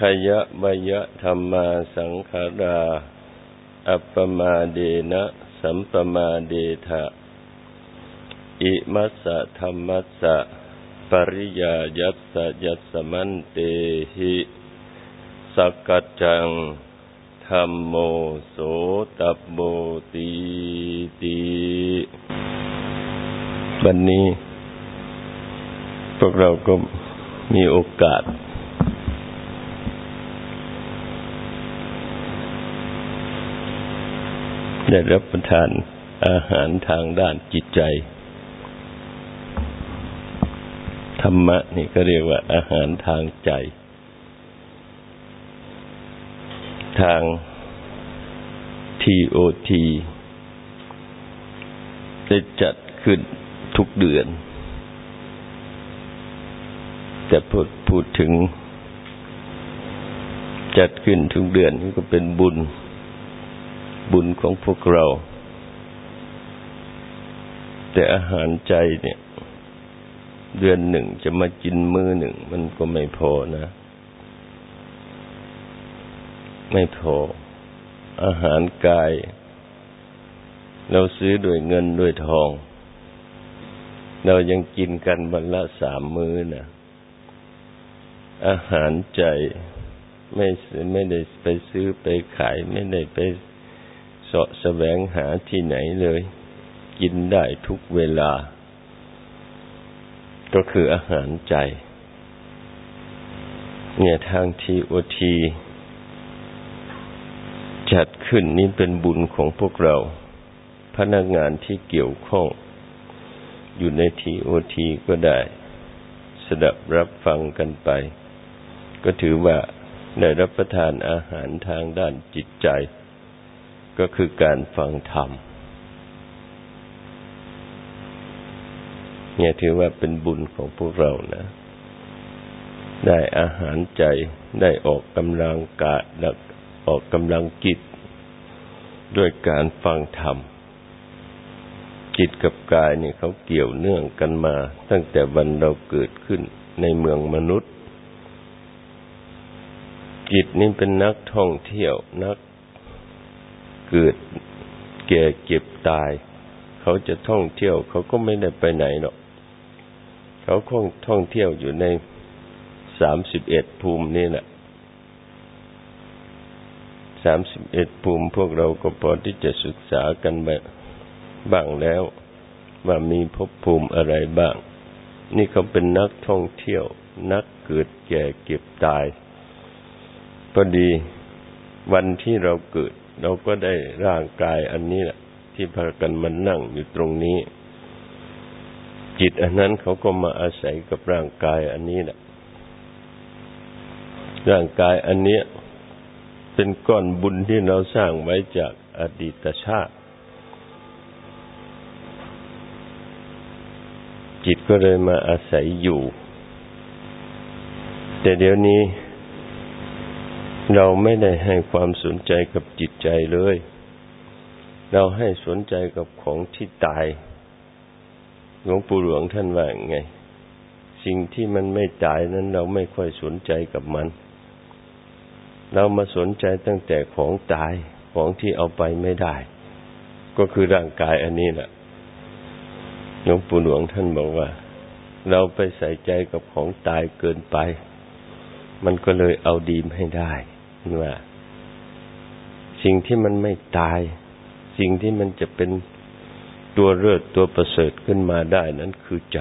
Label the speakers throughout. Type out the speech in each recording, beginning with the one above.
Speaker 1: ขยะวยะธรรมาสังขารา อัปปมาเดนะ สัมปมาเดทะ อิมัสสะธรรมัสสะ ปริยายัสสะยัสมันเตหิสักกัจจังธรรมโมโสตบโบตีตีวันนี้ พวกเราก็มีโอกาส ได้รับประทานอาหารทางด้านจิตใจ ธรรมะนี่ก็เรียกว่าอาหารทางใจ ทางทีโอทีได้จัดขึ้นทุกเดือนแต่พูดพูดถึง จัดขึ้นทุกเดือนนี่ก็เป็นบุญ บุญของพวกเรา แต่อาหารใจเนี่ย เดือนหนึ่งจะมากินมือหนึ่ง มันก็ไม่พอนะ ไม่พอ อาหารกาย เราซื้อด้วยเงินด้วยทอง เรายังกินกันวันละสามมื้อนะอาหารใจไม่ไม่ได้ไปซื้อไปขาย ไม่ได้ไป สาะแสวงหาที่ไหนเลย กินได้ทุกเวลา ก็คืออาหารใจ เนี่ยทางทีโอทีจัดขึ้นนี่เป็นบุญของพวกเรา พนักงานที่เกี่ยวข้อง อยู่ในทีโอทีก็ได้ สดับรับฟังกันไป ก็ถือว่าได้รับประทานอาหารทางด้านจิตใจ ก็คือการฟังธรรม เนี่ยถือว่าเป็นบุญของพวกเรานะ ได้อาหารใจได้ออกกำลังกายออกกำลังจิต ด้วยการฟังธรรม จิตกับกายเนี่ยเขาเกี่ยวเนื่องกันมา ตั้งแต่วันเราเกิดขึ้นในเมืองมนุษย์จิตนี่เป็นนักท่องเที่ยว นัก เกิดแก่เจ็บตาย เขาจะท่องเที่ยว เขาก็ไม่ได้ไปไหนหรอก เขาคงท่องเที่ยวอยู่ในสามสิบเอ็ดภูมินี่แหละสามสิบเอ็ดภูมิพวกเราก็พอที่จะศึกษากันบ้างแล้ว ว่ามีภพภูมิอะไรบ้าง นี่เขาเป็นนักท่องเที่ยว นักเกิดแก่เก็บตายพอดีวันที่เราเกิด เราก็ได้ร่างกายอันนี้แหละที่พากันมันนั่งอยู่ตรงนี้ จิตอันนั้นเขาก็มาอาศัยกับร่างกายอันนี้แหละร่างกายอันเนี้ย เป็นก้อนบุญที่เราสร้างไว้จากอดีตชาติ จิตก็เลยมาอาศัยอยู่ แต่เดี๋ยวนี้ เราไม่ได้ให้ความสนใจกับจิตใจเลย เราให้สนใจกับของที่ตาย หลวงปู่หลวงท่านว่าไง สิ่งที่มันไม่ตายนั้น เราไม่ค่อยสนใจกับมัน เรามาสนใจตั้งแต่ของตาย ของที่เอาไปไม่ได้ ก็คือร่างกายอันนี้แหละ หลวงปู่หลวงท่านบอกว่า เราไปใส่ใจกับของตายเกินไป มันก็เลยเอาดีไม่ได้ ว่า สิ่งที่มันไม่ตาย สิ่งที่มันจะเป็นตัวเลิศตัวประเสริฐขึ้นมาได้นั้นคือใจ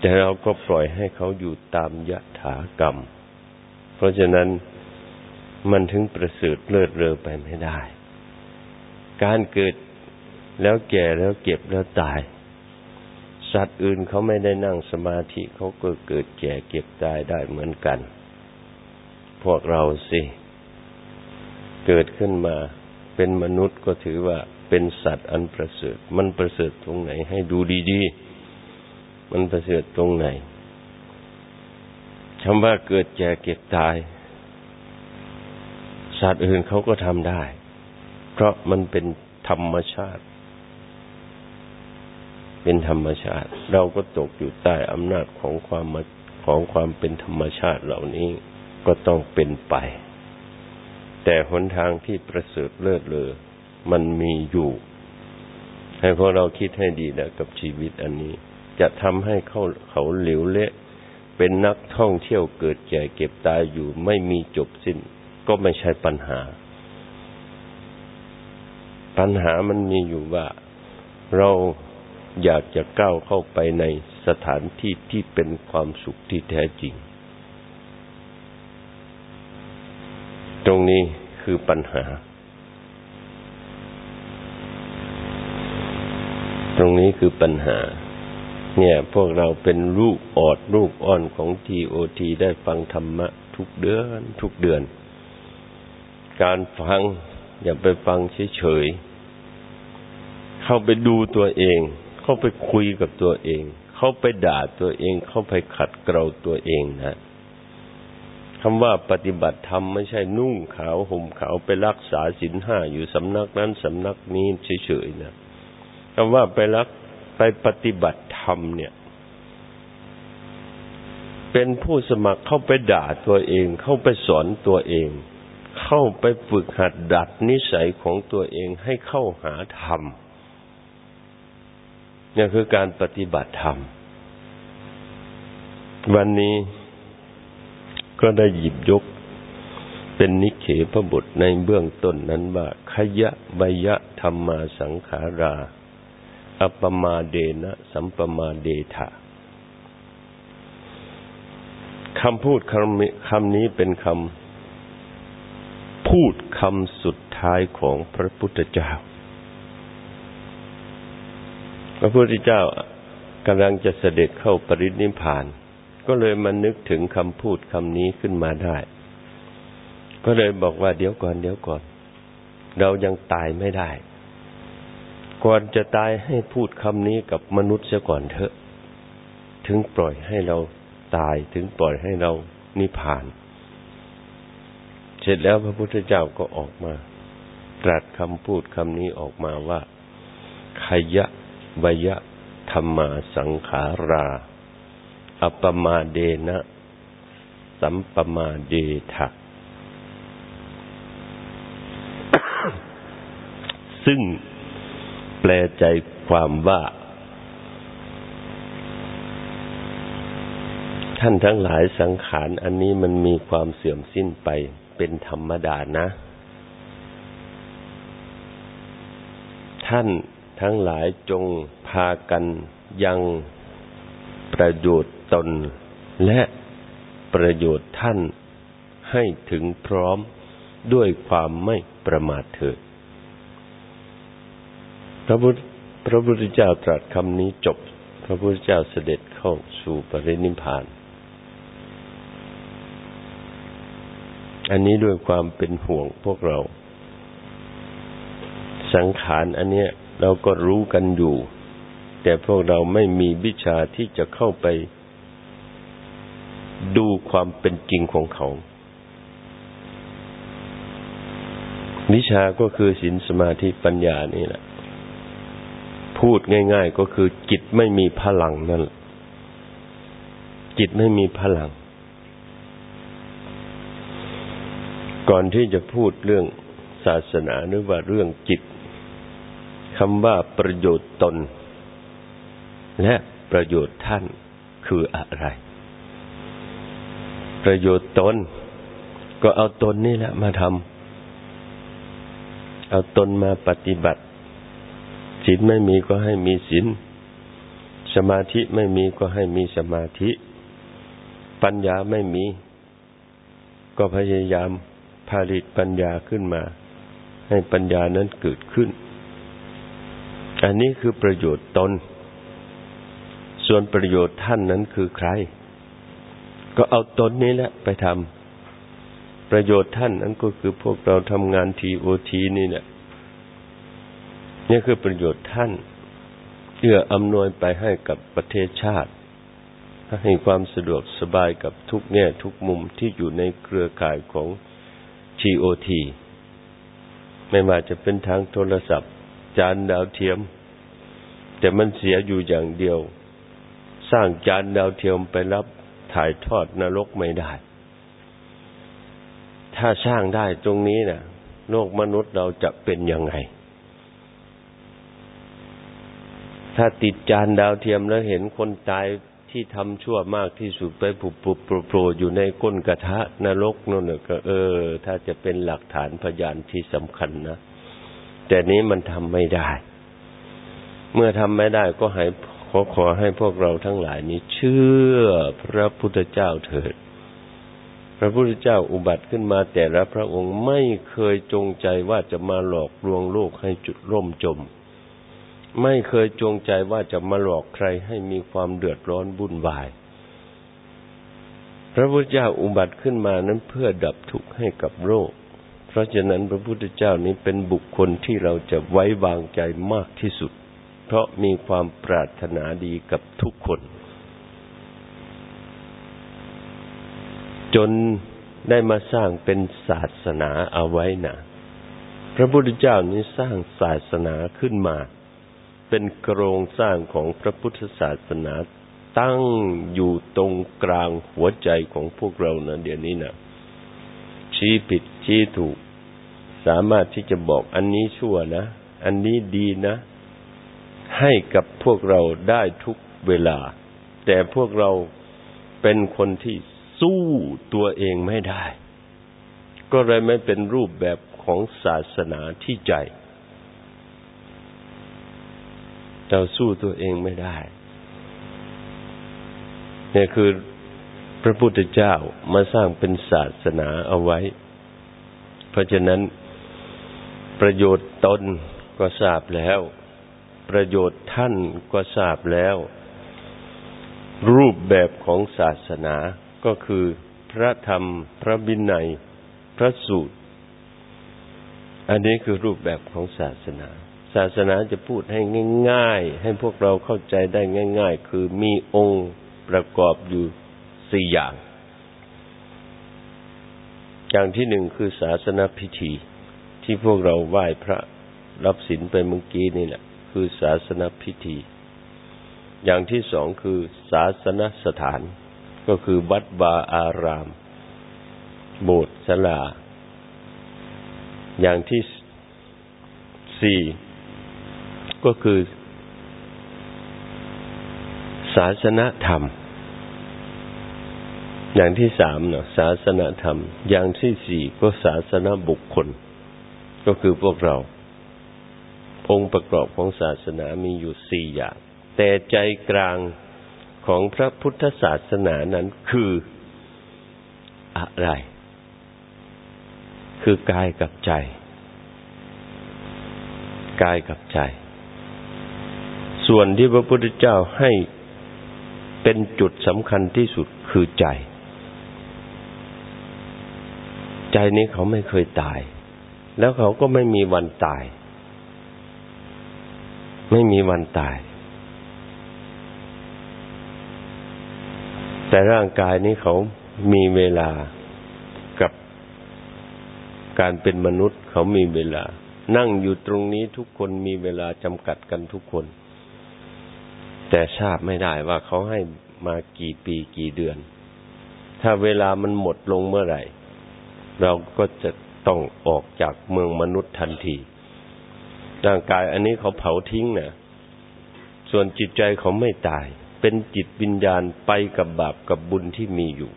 Speaker 1: แต่เราก็ปล่อยให้เขาอยู่ตามยะถากรรม เพราะฉะนั้นมันถึงประเสริฐเลิศเรอไปไม่ได้ การเกิดแล้วแก่แล้วเก็บแล้วตาย สัตว์อื่นเขาไม่ได้นั่งสมาธิเขาก็เกิดแก่เก็บตายได้เหมือนกัน พวกเราสิ เกิดขึ้นมาเป็นมนุษย์ก็ถือว่าเป็นสัตว์อันประเสริฐ มันประเสริฐตรงไหน ให้ดูดีๆ มันประเสริฐตรงไหนคำว่าเกิดแก่เก็บตาย สัตว์อื่นเขาก็ทำได้ เพราะมันเป็นธรรมชาติ เป็นธรรมชาติ เราก็ตกอยู่ใต้อำนาจของความของความเป็นธรรมชาติเหล่านี้ ก็ต้องเป็นไป แต่หนทางที่ประเสริฐเลิศเลอมันมีอยู่ ให้พวกเราคิดให้ดีนะกับชีวิตอันนี้ จะทำให้เขาเขาเหลวเละเป็นนักท่องเที่ยวเกิดแก่เก็บตายอยู่ไม่มีจบสิ้น ก็ไม่ใช่ปัญหา ปัญหามันมีอยู่ว่าเราอยากจะก้าวเข้าไปในสถานที่ที่เป็นความสุขที่แท้จริง ตรงนี้คือปัญหา ตรงนี้คือปัญหา เนี่ย พวกเราเป็นลูกออดลูกอ่อนของทีโอทีได้ฟังธรรมะ ทุกเดือน ทุกเดือน การฟัง อย่าไปฟังเฉยๆ เข้าไปดูตัวเอง เข้าไปคุยกับตัวเอง เข้าไปด่าตัวเอง เข้าไปขัดเกลาตัวเองนะ คำว่าปฏิบัติธรรมไม่ใช่นุ่งขาวห่มขาวไปรักษาศีลห้าอยู่สำนักนั้นสำนักนี้เฉยๆนะคำว่าไปรักไปปฏิบัติธรรมเนี่ย เป็นผู้สมัครเข้าไปด่าตัวเอง เข้าไปสอนตัวเอง เข้าไปฝึกหัดดัดนิสัยของตัวเองให้เข้าหาธรรมนี่คือการปฏิบัติธรรมวันนี้ ก็ได้หยิบยก เป็นนิเขพระบทในเบื้องต้นนั้นว่าขยะบยะธรรมาสังขารา อัปมาเดนะสัมปมาเดทะคำพูดคำคำนี้เป็นคำพูดคำสุดท้ายของพระพุทธเจ้า พระพุทธเจ้ากำลังจะเสด็จเข้าปรินิพาน ก็เลยมานึกถึงคำพูดคำนี้ขึ้นมาได้ ก็เลยบอกว่าเดี๋ยวก่อนเดี๋ยวก่อน เรายังตายไม่ได้ ก่อนจะตายให้พูดคำนี้กับมนุษย์เสียก่อนเถอะ ถึงปล่อยให้เราตายถึงปล่อยให้เรานิพพาน เสร็จแล้วพระพุทธเจ้าก็ออกมา ตรัสคำพูดคำนี้ออกมาว่าขยะวยธรรมาสังขารา อัปมาเดนะ สัมปมาเดทะซึ่งแปลใจความว่า ท่านทั้งหลายสังขารอันนี้มันมีความเสื่อมสิ้นไปเป็นธรรมดานะ ท่านทั้งหลายจงพากันยัง ประโยชน์ตน และประโยชน์ท่านให้ถึงพร้อมด้วยความไม่ประมาทเถิด พระพุทธพระพุทธเจ้าตรัสคำนี้จบ พระพุทธเจ้าเสด็จเข้าสู่ปรินิพาน อันนี้ด้วยความเป็นห่วงพวกเรา สังขารอันเนี้ยเราก็รู้กันอยู่ แต่พวกเราไม่มีวิชาที่จะเข้าไป ดูความเป็นจริงของเขา วิชาก็คือศีลสมาธิปัญญานี่แหละ พูดง่าย ๆ ก็คือจิตไม่มีพลังนั่นจิตไม่มีพลัง ก่อนที่จะพูดเรื่องศาสนาหรือว่าเรื่องจิตคำว่าประโยชน์ตน และประโยชน์ท่านคืออะไร ประโยชน์ตน ก็เอาตนนี่แหละมาทำเอาตนมาปฏิบัติศีลไม่มีก็ให้มีศีลสมาธิไม่มีก็ให้มีสมาธิ ปัญญาไม่มี ก็พยายามผลิตปัญญาขึ้นมา ให้ปัญญานั้นเกิดขึ้น อันนี้คือประโยชน์ตน ส่วนประโยชน์ท่านนั้นคือใคร ก็เอาตนนี้แหละไปทประโยชน์ท่านนั้นก็คือพวกเราทำงานทีโอทีนี่แหละนี่คือประโยชน์ท่านเอื้ออำนวยไปให้กับประเทศชาติ ให้ความสะดวกสบายกับทุกแง่ทุกมุมที่อยู่ในเครือข่ายของ GOT ไม่ว่าจะเป็นทางโทรศัพท์ จานดาวเทียม แต่มันเสียอยู่อย่างเดียว สร้างจานดาวเทียมไปรับถ่ายทอดนรกไม่ได้ ถ้าสร้างได้ตรงนี้นะ่ะ โลกมนุษย์เราจะเป็นยังไง ถ้าติดจานดาวเทียมแล้วเห็นคนตายที่ทำชั่วมากที่สุดไปปุบปุบโผล่อยู่ในก้นกระทะนรกนั่นก็ เออ ถ้าจะเป็นหลักฐานพยานที่สำคัญนะ แต่นี้มันทำไม่ได้ เมื่อทำไม่ได้ก็ให้ ขอขอให้พวกเราทั้งหลายนี้เชื่อพระพุทธเจ้าเถิด พระพุทธเจ้าอุบัติขึ้นมาแต่ละพระองค์ไม่เคยจงใจว่าจะมาหลอกลวงโลกให้จุดร่มจม ไม่เคยจงใจว่าจะมาหลอกใครให้มีความเดือดร้อนวุ่นวาย พระพุทธเจ้าอุบัติขึ้นมานั้นเพื่อดับทุกข์ให้กับโลก เพราะฉะนั้นพระพุทธเจ้านี้เป็นบุคคลที่เราจะไว้วางใจมากที่สุด เพราะมีความปรารถนาดีกับทุกคน จนได้มาสร้างเป็นศาสนาเอาไว้นะพระพุทธเจ้านี้สร้างศาสนาขึ้นมา เป็นโครงสร้างของพระพุทธศาสนาตั้งอยู่ตรงกลางหัวใจของพวกเรานะเดี๋ยวนี้นะชี้ผิดชี้ถูก สามารถที่จะบอกอันนี้ชั่วนะ อันนี้ดีนะ ให้กับพวกเราได้ทุกเวลา แต่พวกเราเป็นคนที่สู้ตัวเองไม่ได้ ก็เลยไม่เป็นรูปแบบของศาสนาที่ใจ เราสู้ตัวเองไม่ได้เนี่ยคือพระพุทธเจ้ามาสร้างเป็นศาสนาเอาไว้ เพราะฉะนั้นประโยชน์ตนก็ทราบแล้ว ประโยชน์ท่านก็ทราบแล้ว รูปแบบของศาสนาก็คือพระธรรม พระบินัย พระสูตร อันนี้คือรูปแบบของศาสนา ศาสนาจะพูดให้ง่าย ๆ ให้พวกเราเข้าใจได้ง่าย ๆ คือมีองค์ประกอบอยู่สี่อย่าง อย่างที่หนึ่งคือศาสนาพิธี ที่พวกเราไหว้พระรับศีลไปเมื่อกี้นี่แหละ คือศาสนาพิธี อย่างที่สองคือศาสนสถาน ก็คือวัดบาอาราม โบสถ์ศาลา อย่างที่สี่ก็คือ ศาสนธรรม อย่างที่สามเนาะศาสนธรรม อย่างที่สี่ก็ศาสนาบุคคล ก็คือพวกเรา องค์ประกอบของศาสนามีอยู่สี่อย่าง แต่ใจกลางของพระพุทธศาสนานั้นคืออะไร คือกายกับใจ กายกับใจ ส่วนที่พระพุทธเจ้าให้เป็นจุดสำคัญที่สุดคือใจ ใจนี้เขาไม่เคยตาย แล้วเขาก็ไม่มีวันตาย ไม่มีวันตาย แต่ร่างกายนี้เขามีเวลากับการเป็นมนุษย์ เขามีเวลา นั่งอยู่ตรงนี้ทุกคนมีเวลาจำกัดกันทุกคน แต่ทราบไม่ได้ว่าเขาให้มากี่ปีกี่เดือน ถ้าเวลามันหมดลงเมื่อไหร่ เราก็จะต้องออกจากเมืองมนุษย์ทันที ร่างกายอันนี้เขาเผาทิ้งนะส่วนจิตใจเขาไม่ตาย เป็นจิตวิญญาณไปกับบาปกับบุญที่มีอยู่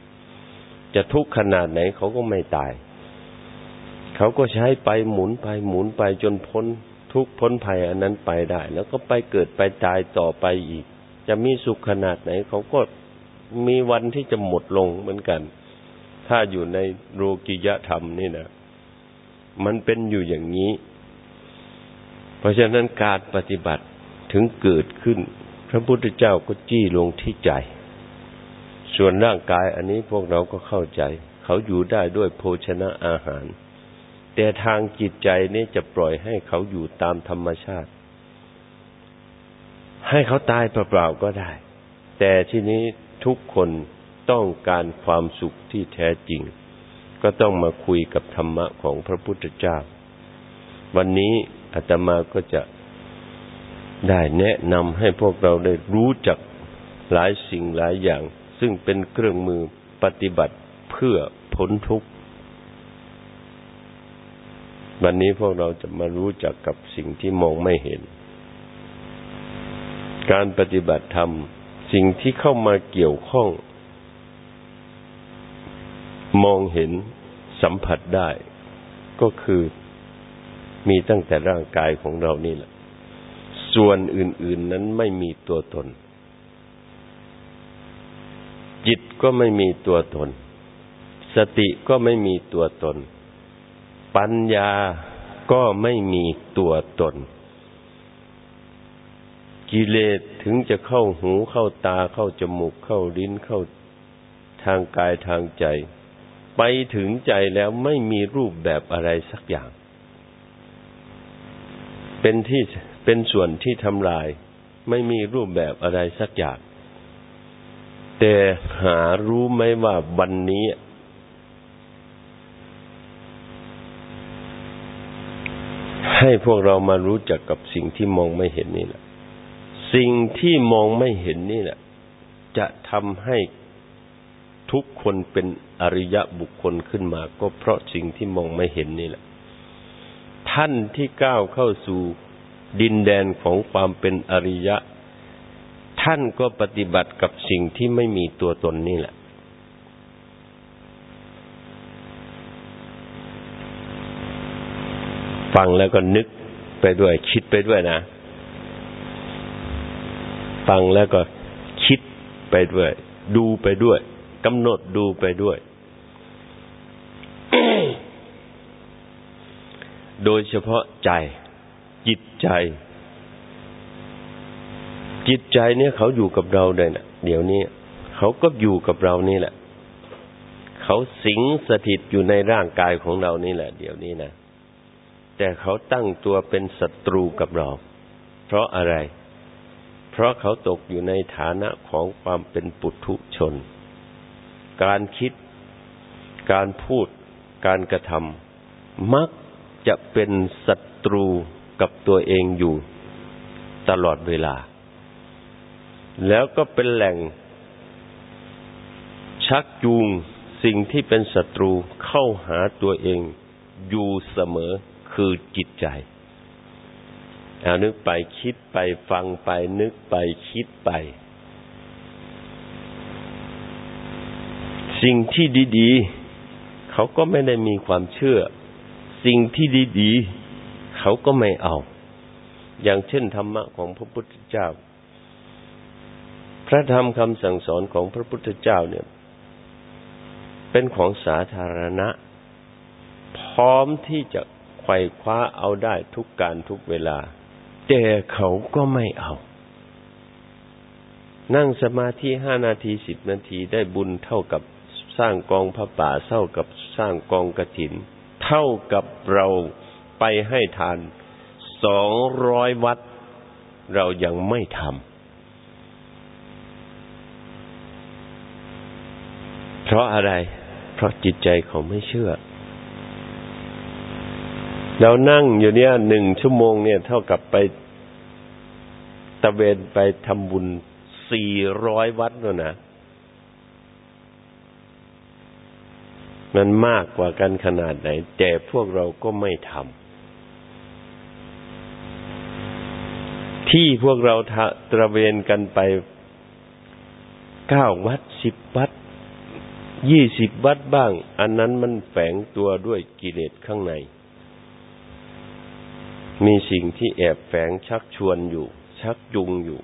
Speaker 1: จะทุกข์ขนาดไหนเขาก็ไม่ตาย เขาก็ใช้ไปหมุนไปหมุนไปจนพ้นทุกพ้นภัยอันนั้นไปได้ แล้วก็ไปเกิดไปตายต่อไปอีก จะมีสุขขนาดไหน เขาก็มีวันที่จะหมดลงเหมือนกัน ถ้าอยู่ในโลกิยธรรมนี่นะมันเป็นอยู่อย่างนี้ เพราะฉะนั้นการปฏิบัติถึงเกิดขึ้น พระพุทธเจ้าก็จี้ลงที่ใจ ส่วนร่างกายอันนี้พวกเราก็เข้าใจ เขาอยู่ได้ด้วยโภชนะอาหาร แต่ทางจิตใจนี่จะปล่อยให้เขาอยู่ตามธรรมชาติ ให้เขาตายเปล่าๆก็ได้ แต่ที่นี้ทุกคนต้องการความสุขที่แท้จริง ก็ต้องมาคุยกับธรรมะของพระพุทธเจ้า วันนี้ อาตมาก็จะได้แนะนำให้พวกเราได้รู้จักหลายสิ่งหลายอย่าง ซึ่งเป็นเครื่องมือปฏิบัติเพื่อพ้นทุกข์ วันนี้พวกเราจะมารู้จักกับสิ่งที่มองไม่เห็น การปฏิบัติธรรม สิ่งที่เข้ามาเกี่ยวข้อง มองเห็นสัมผัสได้ ก็คือ มีตั้งแต่ร่างกายของเรานี่แหละ ส่วนอื่น ๆนั้นไม่มีตัวตน จิตก็ไม่มีตัวตน สติก็ไม่มีตัวตน ปัญญาก็ไม่มีตัวตน กิเลสถึงจะเข้าหูเข้าตาเข้าจมูกเข้าลิ้นเข้าทางกายทางใจ ไปถึงใจแล้วไม่มีรูปแบบอะไรสักอย่าง เป็นที่เป็นส่วนที่ทำลาย ไม่มีรูปแบบอะไรสักอย่าง แต่หารู้ไหมว่าวันนี้ให้พวกเรามารู้จักกับสิ่งที่มองไม่เห็นนี่แหละ สิ่งที่มองไม่เห็นนี่แหละ จะทำให้ทุกคนเป็นอริยะบุคคลขึ้นมา ก็เพราะสิ่งที่มองไม่เห็นนี่แหละ ท่านที่ก้าวเข้าสู่ดินแดนของความเป็นอริยะ ท่านก็ปฏิบัติกับสิ่งที่ไม่มีตัวตนนี่แหละ ฟังแล้วก็นึกไปด้วยคิดไปด้วยนะ ฟังแล้วก็คิดไปด้วย ดูไปด้วยกำหนดดูไปด้วย โดยเฉพาะใจ จิตใจ จิตใจเนี่ยเขาอยู่กับเราเลยนะเดี๋ยวนี้เขาก็อยู่กับเรานี่แหละ เขาสิงสถิตอยู่ในร่างกายของเรานี่แหละ เดี๋ยวนี้นะแต่เขาตั้งตัวเป็นศัตรูกับเรา เพราะอะไร เพราะเขาตกอยู่ในฐานะของความเป็นปุถุชน การคิด การพูด การกระทำมัก จะเป็นศัตรูกับตัวเองอยู่ตลอดเวลา แล้วก็เป็นแหล่ง ชักจูงสิ่งที่เป็นศัตรูเข้าหาตัวเองอยู่เสมอคือจิตใจเอานึกไปคิดไปฟังไปนึกไปคิดไป สิ่งที่ดี ๆ เขาก็ไม่ได้มีความเชื่อ สิ่งที่ดีๆ เขาก็ไม่เอา อย่างเช่นธรรมะของพระพุทธเจ้า พระธรรมคำสั่งสอนของพระพุทธเจ้าเนี่ย เป็นของสาธารณะ พร้อมที่จะไขว่คว้าเอาได้ทุกการทุกเวลา แต่เขาก็ไม่เอา นั่งสมาธิห้านาทีสิบนาทีได้บุญเท่ากับสร้างกองพระป่าเท่ากับสร้างกองกระถิน ท่ากับเราไปให้ทานสองร้อยวัด เรายังไม่ทำเพราะอะไร เพราะจิตใจเขาไม่เชื่อ เรานั่งอยู่เนี่ยหนึ่งชั่วโมงเนี่ย เท่ากับไปตะเวนไปทำบุญสี่ร้อยวัดแล้วนะ มันมากกว่ากันขนาดไหน แต่พวกเราก็ไม่ทำที่พวกเราตระเวนกันไปเก้าวัดสิบวัดยี่สิบวัดบ้าง อันนั้นมันแฝงตัวด้วยกิเลสข้างใน มีสิ่งที่แอบแฝงชักชวนอยู่ ชักยุงอยู่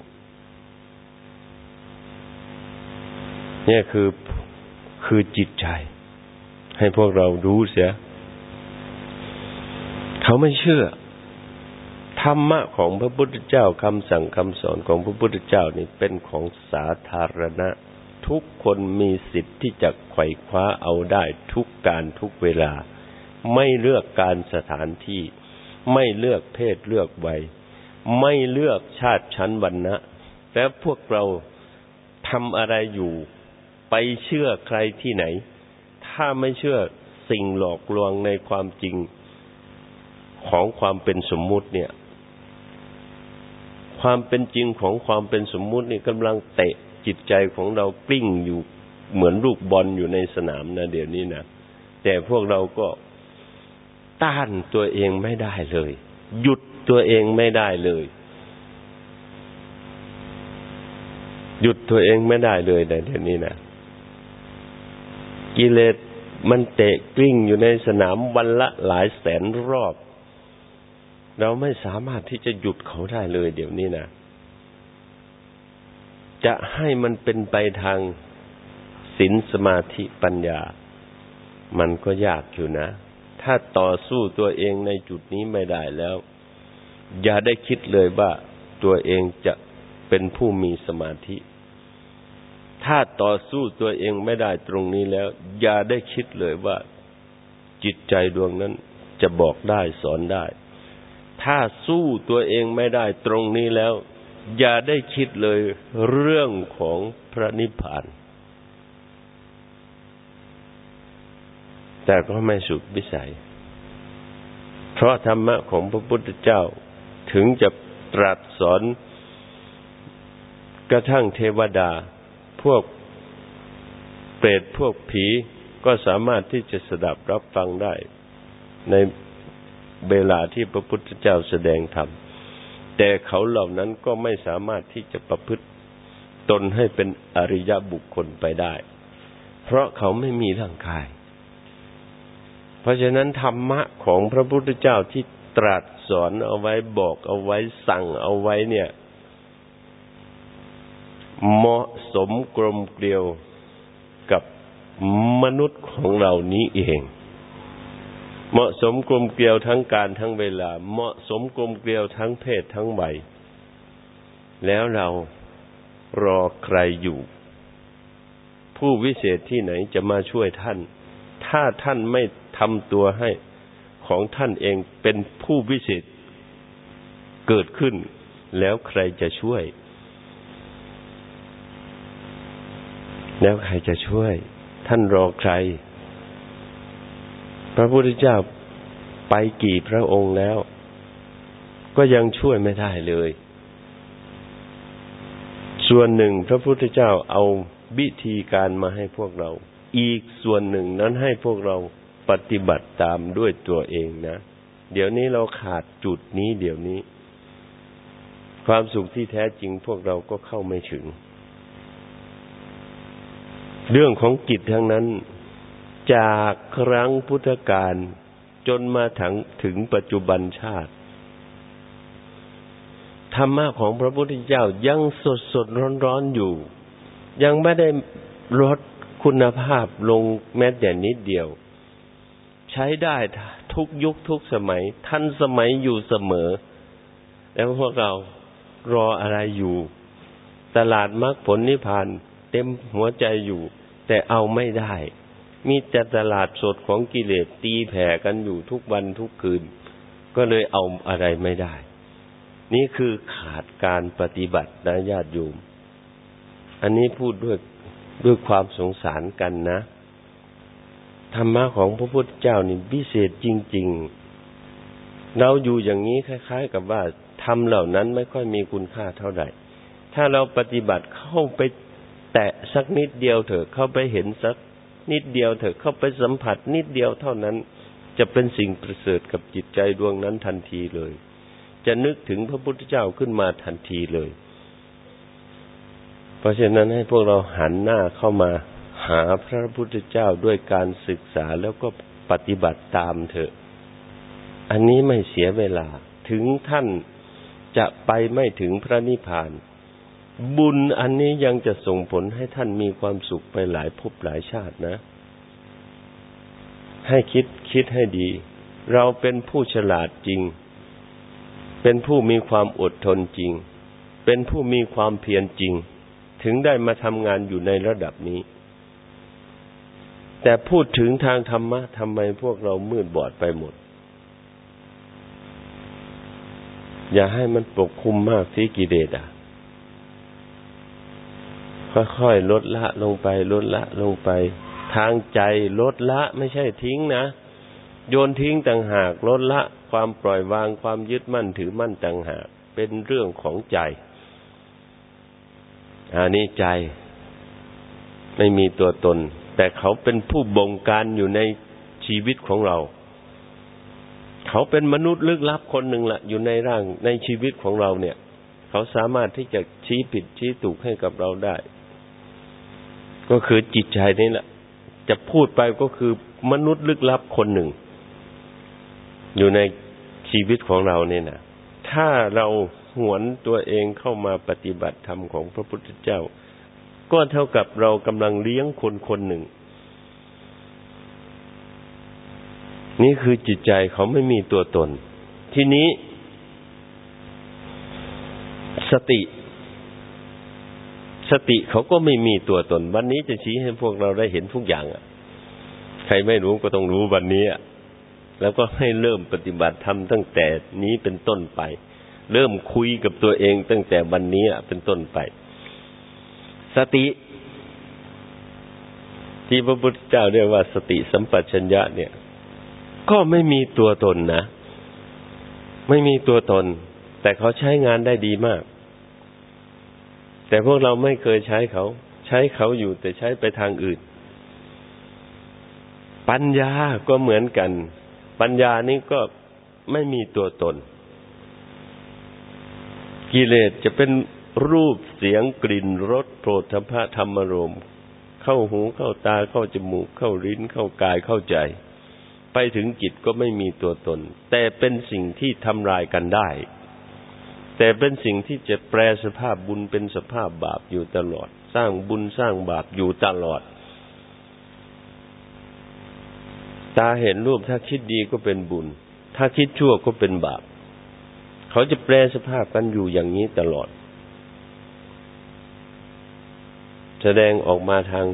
Speaker 1: เนี่ยคือคือจิตใจ ให้พวกเรารู้เสีย เขาไม่เชื่อ ธรรมะของพระพุทธเจ้าคำสั่งคำสอนของพระพุทธเจ้านี่เป็นของสาธารณะ ทุกคนมีสิทธิ์ที่จะไขว่คว้าเอาได้ทุกการทุกเวลา ไม่เลือกการสถานที่ ไม่เลือกเพศเลือกวัยไม่เลือกชาติชั้นวรรณะและพวกเราทำอะไรอยู่ ไปเชื่อใครที่ไหน ถ้าไม่เชื่อสิ่งหลอกลวงในความจริงของความเป็นสมมุติเนี่ย ความเป็นจริงของความเป็นสมมุตินี่กำลังเตะจิตใจของเรากลิ้งอยู่เหมือนลูกบอลอยู่ในสนามนะเดี๋ยวนี้นะแต่พวกเราก็ต้านตัวเองไม่ได้เลย หยุดตัวเองไม่ได้เลย หยุดตัวเองไม่ได้เลยในเดี๋ยวนี้นะ กิเลสมันเตะกลิ้งอยู่ในสนามวันละหลายแสนรอบ เราไม่สามารถที่จะหยุดเขาได้เลยเดี๋ยวนี้นะจะให้มันเป็นไปทางศีลสมาธิปัญญา มันก็ยากอยู่นะ ถ้าต่อสู้ตัวเองในจุดนี้ไม่ได้แล้ว อย่าได้คิดเลยว่าตัวเองจะเป็นผู้มีสมาธิ ถ้าต่อสู้ตัวเองไม่ได้ตรงนี้แล้ว อย่าได้คิดเลยว่าจิตใจดวงนั้นจะบอกได้สอนได้ ถ้าสู้ตัวเองไม่ได้ตรงนี้แล้ว อย่าได้คิดเลยเรื่องของพระนิพพาน แต่ก็ไม่สุดวิสัย เพราะธรรมะของพระพุทธเจ้าถึงจะตรัสสอนกระทั่งเทวดา พวกเปรตพวกผีก็สามารถที่จะสดับรับฟังได้ ในเวลาที่พระพุทธเจ้าแสดงธรรมแต่เขาเหล่านั้นก็ไม่สามารถที่จะประพฤติตนให้เป็นอริยบุคคลไปได้ เพราะเขาไม่มีร่างกาย เพราะฉะนั้นธรรมะของพระพุทธเจ้าที่ตรัสสอนเอาไว้บอกเอาไว้สั่งเอาไว้เนี่ย เหมาะสมกลมเกลียวกับมนุษย์ของเรานี้เอง เหมาะสมกลมเกลียวทั้งการทั้งเวลา เหมาะสมกลมเกลียวทั้งเพศทั้งใบแล้วเรารอใครอยู่ ผู้วิเศษที่ไหนจะมาช่วยท่าน ถ้าท่านไม่ทำตัวให้ของท่านเองเป็นผู้วิเศษเกิดขึ้น แล้วใครจะช่วย แล้วใครจะช่วย ท่านรอใคร พระพุทธเจ้าไปกี่พระองค์แล้ว ก็ยังช่วยไม่ได้เลย ส่วนหนึ่งพระพุทธเจ้าเอาวิธีการมาให้พวกเรา อีกส่วนหนึ่งนั้นให้พวกเราปฏิบัติตามด้วยตัวเองนะ เดี๋ยวนี้เราขาดจุดนี้เดี๋ยวนี้ ความสุขที่แท้จริงพวกเราก็เข้าไม่ถึง เรื่องของกิจทั้งนั้น จากครั้งพุทธกาลจนมาถึงถึงปัจจุบันชาติ ธรรมะของพระพุทธเจ้ายังสดสดร้อนร้อนอยู่ ยังไม่ได้ลดคุณภาพลงแม้แต่นิดเดียว ใช้ได้ทุกยุคทุกสมัย ทันสมัยอยู่เสมอ แล้วพวกเรารออะไรอยู่ ตลาดมรรคผลนิพพานเต็มหัวใจอยู่ แต่เอาไม่ได้ มีแต่ตลาดสดของกิเลสตีแผ่กันอยู่ทุกวันทุกคืน ก็เลยเอาอะไรไม่ได้ นี่คือขาดการปฏิบัตินะญาติโยม อันนี้พูดด้วยด้วยความสงสารกันนะ ธรรมะของพระพุทธเจ้านี่พิเศษจริง ๆ เราอยู่อย่างนี้คล้าย ๆ กับว่าทำเหล่านั้นไม่ค่อยมีคุณค่าเท่าไหร่ ถ้าเราปฏิบัติเข้าไป แตะสักนิดเดียวเถอะเข้าไปเห็นสักนิดเดียวเถอะเข้าไปสัมผัสนิดเดียวเท่านั้น จะเป็นสิ่งประเสริฐกับจิตใจดวงนั้นทันทีเลย จะนึกถึงพระพุทธเจ้าขึ้นมาทันทีเลย เพราะฉะนั้นให้พวกเราหันหน้าเข้ามาหาพระพุทธเจ้าด้วยการศึกษาแล้วก็ปฏิบัติตามเถอะ อันนี้ไม่เสียเวลา ถึงท่านจะไปไม่ถึงพระนิพพาน บุญอันนี้ยังจะส่งผลให้ท่านมีความสุขไปหลายภพหลายชาตินะ ให้คิดคิดให้ดี เราเป็นผู้ฉลาดจริง เป็นผู้มีความอดทนจริง เป็นผู้มีความเพียรจริง ถึงได้มาทำงานอยู่ในระดับนี้ แต่พูดถึงทางธรรมะทำไมพวกเรามืดบอดไปหมด อย่าให้มันปกคลุมมากที่กิเลสอะ ค่อยๆลดละลงไป ลดละลงไป ทางใจลดละไม่ใช่ทิ้งนะโยนทิ้งต่างหากลดละความปล่อยวางความยึดมั่นถือมั่นต่างหาก เป็นเรื่องของใจอันนี้ใจไม่มีตัวตน แต่เขาเป็นผู้บงการอยู่ในชีวิตของเรา เขาเป็นมนุษย์ลึกลับคนหนึ่งละอยู่ในร่างในชีวิตของเราเนี่ย เขาสามารถที่จะชี้ผิดชี้ถูกให้กับเราได้ ก็คือจิตใจนี่แหละ จะพูดไปก็คือมนุษย์ลึกลับคนหนึ่ง อยู่ในชีวิตของเราเนี่ยนะถ้าเราหวนตัวเองเข้ามาปฏิบัติธรรมของพระพุทธเจ้า ก็เท่ากับเรากำลังเลี้ยงคนคนหนึ่ง นี่คือจิตใจเขาไม่มีตัวตน ทีนี้ สติ สติเขาก็ไม่มีตัวตน วันนี้จะชี้ให้พวกเราได้เห็นทุกอย่างอะ ใครไม่รู้ก็ต้องรู้วันนี้แล้วก็ให้เริ่มปฏิบัติธรรมตั้งแต่นี้เป็นต้นไป เริ่มคุยกับตัวเองตั้งแต่วันนี้เป็นต้นไป สติ ที่พระพุทธเจ้าเรียกว่าสติสัมปชัญญะเนี่ย ก็ไม่มีตัวตนนะ ไม่มีตัวตน แต่เขาใช้งานได้ดีมาก แต่พวกเราไม่เคยใช้เขา ใช้เขาอยู่แต่ใช้ไปทางอื่น ปัญญาก็เหมือนกัน ปัญญานี้ก็ไม่มีตัวตน กิเลสจะเป็นรูปเสียงกลิ่นรสโผฏฐพะธรรมรม เข้าหูเข้าตาเข้าจมูก เข้าลิ้น เข้ากายเข้าใจ ไปถึงจิตก็ไม่มีตัวตน แต่เป็นสิ่งที่ทำลายกันได้ แต่เป็นสิ่งที่จะแปลสภาพบุญเป็นสภาพบาปอยู่ตลอด สร้างบุญสร้างบาปอยู่ตลอด ตาเห็นรูปถ้าคิดดีก็เป็นบุญ ถ้าคิดชั่วก็เป็นบาป เขาจะแปลสภาพกันอยู่อย่างนี้ตลอด แสดงออกมาทาง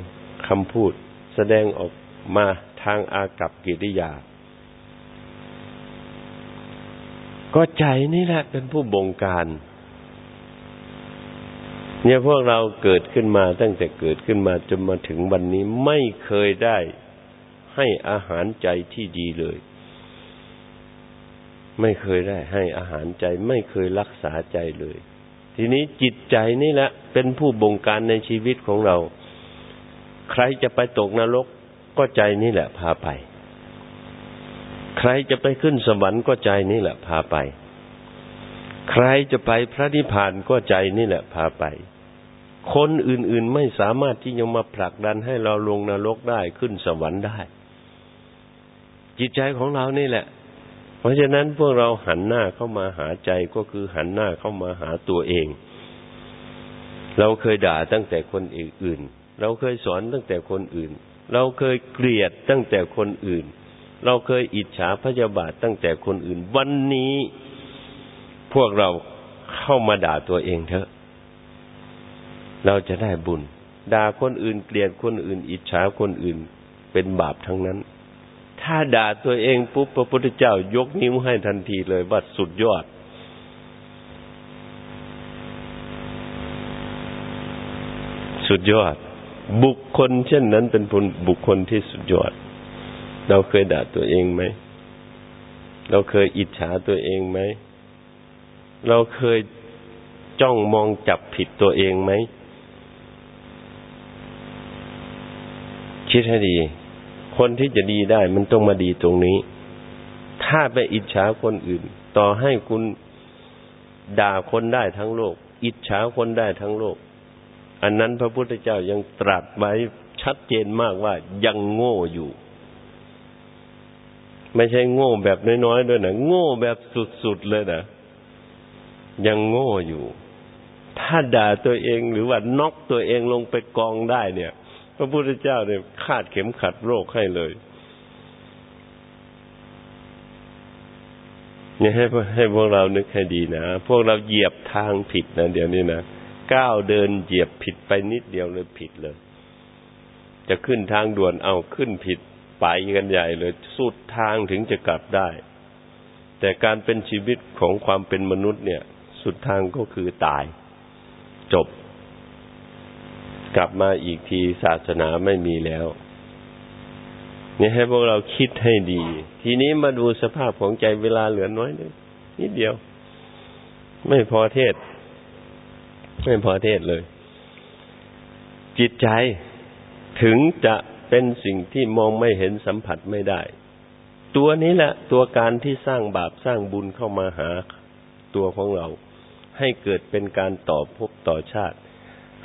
Speaker 1: คำพูด แสดงออกมาทางอากับกิริยา ก็ใจนี่แหละเป็นผู้บงการ เนี่ยพวกเราเกิดขึ้นมาตั้งแต่เกิดขึ้นมาจนมาถึงวันนี้ไม่เคยได้ให้อาหารใจที่ดีเลย ไม่เคยได้ให้อาหารใจ ไม่เคยรักษาใจเลย ทีนี้จิตใจนี่แหละ เป็นผู้บงการในชีวิตของเรา ใครจะไปตกนรกก็ใจนี่แหละพาไป ใครจะไปขึ้นสวรรค์ก็ใจนี่แหละพาไป ใครจะไปพระนิพพานก็ใจนี่แหละพาไป คนอื่นๆไม่สามารถที่จะมาผลักดันให้เราลงนรกได้ขึ้นสวรรค์ได้ จิตใจของเรานี่แหละ เพราะฉะนั้นพวกเราหันหน้าเข้ามาหาใจก็คือหันหน้าเข้ามาหาตัวเอง เราเคยด่าตั้งแต่คนอื่น เราเคยสอนตั้งแต่คนอื่น เราเคยเกลียดตั้งแต่คนอื่น เราเคยอิจฉาพยาบาทตั้งแต่คนอื่น วันนี้พวกเราเข้ามาด่าตัวเองเถอะ เราจะได้บุญ ด่าคนอื่นเกลียดคนอื่น อิจฉาคนอื่นเป็นบาปทั้งนั้น ถ้าด่าตัวเองปุ๊บพระพุทธเจ้ายกนิ้วให้ทันทีเลยว่าสุดยอด สุดยอด บุคคลเช่นนั้นเป็นบุคคลที่สุดยอด เราเคยด่าตัวเองไหม เราเคยอิจฉาตัวเองไหม เราเคยจ้องมองจับผิดตัวเองไหม คิดให้ดี คนที่จะดีได้มันต้องมาดีตรงนี้ ถ้าไปอิจฉาคนอื่น ต่อให้คุณด่าคนได้ทั้งโลก อิจฉาคนได้ทั้งโลก อันนั้นพระพุทธเจ้ายังตรัสไว้ชัดเจนมากว่ายังโง่อยู่ ไม่ใช่โง่แบบน้อยๆด้วยนะโง่แบบสุดๆเลยนะยังโง่อยู่ ถ้าด่าตัวเองหรือว่าน็อกตัวเองลงไปกองได้เนี่ย พระพุทธเจ้าเนี่ยคาดเข็มขัดโรคให้เลยเนี่ยให้ให้พวกเรานึกให้ดีนะ พวกเราเหยียบทางผิดนะเดี๋ยวนี้นะก้าวเดินเหยียบผิดไปนิดเดียวเลยผิดเลย จะขึ้นทางด่วนเอาขึ้นผิด ไปกันใหญ่เลยสุดทางถึงจะกลับได้ แต่การเป็นชีวิตของความเป็นมนุษย์เนี่ย สุดทางก็คือตาย จบ กลับมาอีกทีศาสนาไม่มีแล้วเนี่ยให้พวกเราคิดให้ดี ทีนี้มาดูสภาพของใจเวลาเหลือน้อยนิดนิดเดียว ไม่พอเทศ ไม่พอเทศเลย จิตใจถึงจะ เป็นสิ่งที่มองไม่เห็นสัมผัสไม่ได้ ตัวนี้แหละตัวการที่สร้างบาปสร้างบุญเข้ามาหาตัวของเรา ให้เกิดเป็นการต่อภพต่อชาติ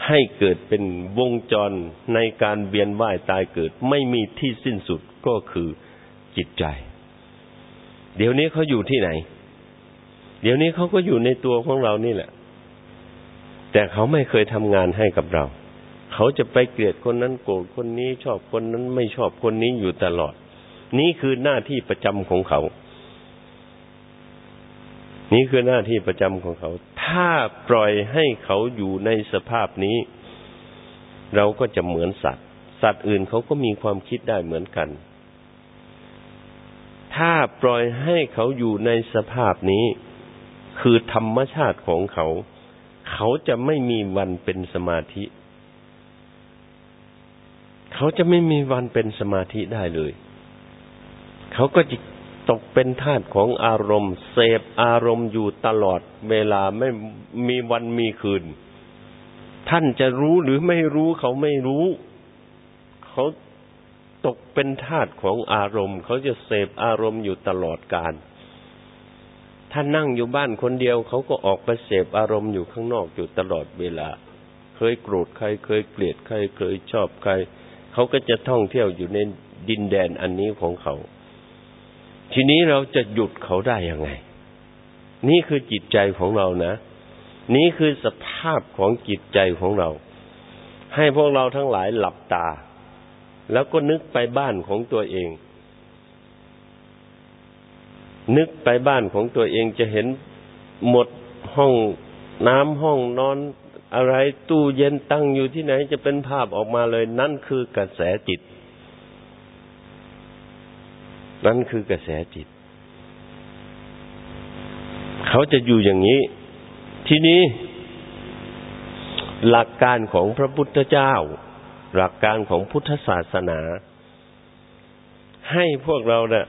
Speaker 1: ให้เกิดเป็นวงจรในการเวียนว่ายตายเกิด ไม่มีที่สิ้นสุดก็คือจิตใจ เดี๋ยวนี้เขาอยู่ที่ไหน เดี๋ยวนี้เขาก็อยู่ในตัวของเรานี่แหละ แต่เขาไม่เคยทำงานให้กับเรา เขาจะไปเกลียดคนนั้นโกรธคนนี้ชอบคนนั้นไม่ชอบคนนี้อยู่ตลอด นี่คือหน้าที่ประจำของเขา นี่คือหน้าที่ประจำของเขา ถ้าปล่อยให้เขาอยู่ในสภาพนี้ เราก็จะเหมือนสัตว์ สัตว์อื่นเขาก็มีความคิดได้เหมือนกัน ถ้าปล่อยให้เขาอยู่ในสภาพนี้ คือธรรมชาติของเขา เขาจะไม่มีวันเป็นสมาธิ เขาจะไม่มีวันเป็นสมาธิได้เลย เขาก็จะตกเป็นทาสของอารมณ์ เสพอารมณ์อยู่ตลอดเวลาไม่มีวันมีคืน ท่านจะรู้หรือไม่รู้เขาไม่รู้ เขาตกเป็นทาสของอารมณ์ เขาจะเสพอารมณ์อยู่ตลอดกาลท่านนั่งอยู่บ้านคนเดียว เขาก็ออกไปเสพอารมณ์อยู่ข้างนอกอยู่ตลอดเวลา เคยโกรธใครเคยเกลียดใครเคยชอบใคร เขาก็จะท่องเที่ยวอยู่ในดินแดนอันนี้ของเขา ทีนี้เราจะหยุดเขาได้ยังไง นี่คือจิตใจของเรานะ นี่คือสภาพของจิตใจของเรา ให้พวกเราทั้งหลายหลับตา แล้วก็นึกไปบ้านของตัวเอง นึกไปบ้านของตัวเองจะเห็นหมดห้องน้ำห้องนอน อะไรตู้เย็นตั้งอยู่ที่ไหนจะเป็นภาพออกมาเลย นั่นคือกระแสจิต นั่นคือกระแสจิต เขาจะอยู่อย่างนี้ ทีนี้ หลักการของพระพุทธเจ้า หลักการของพุทธศาสนา ให้พวกเราเนะ่ย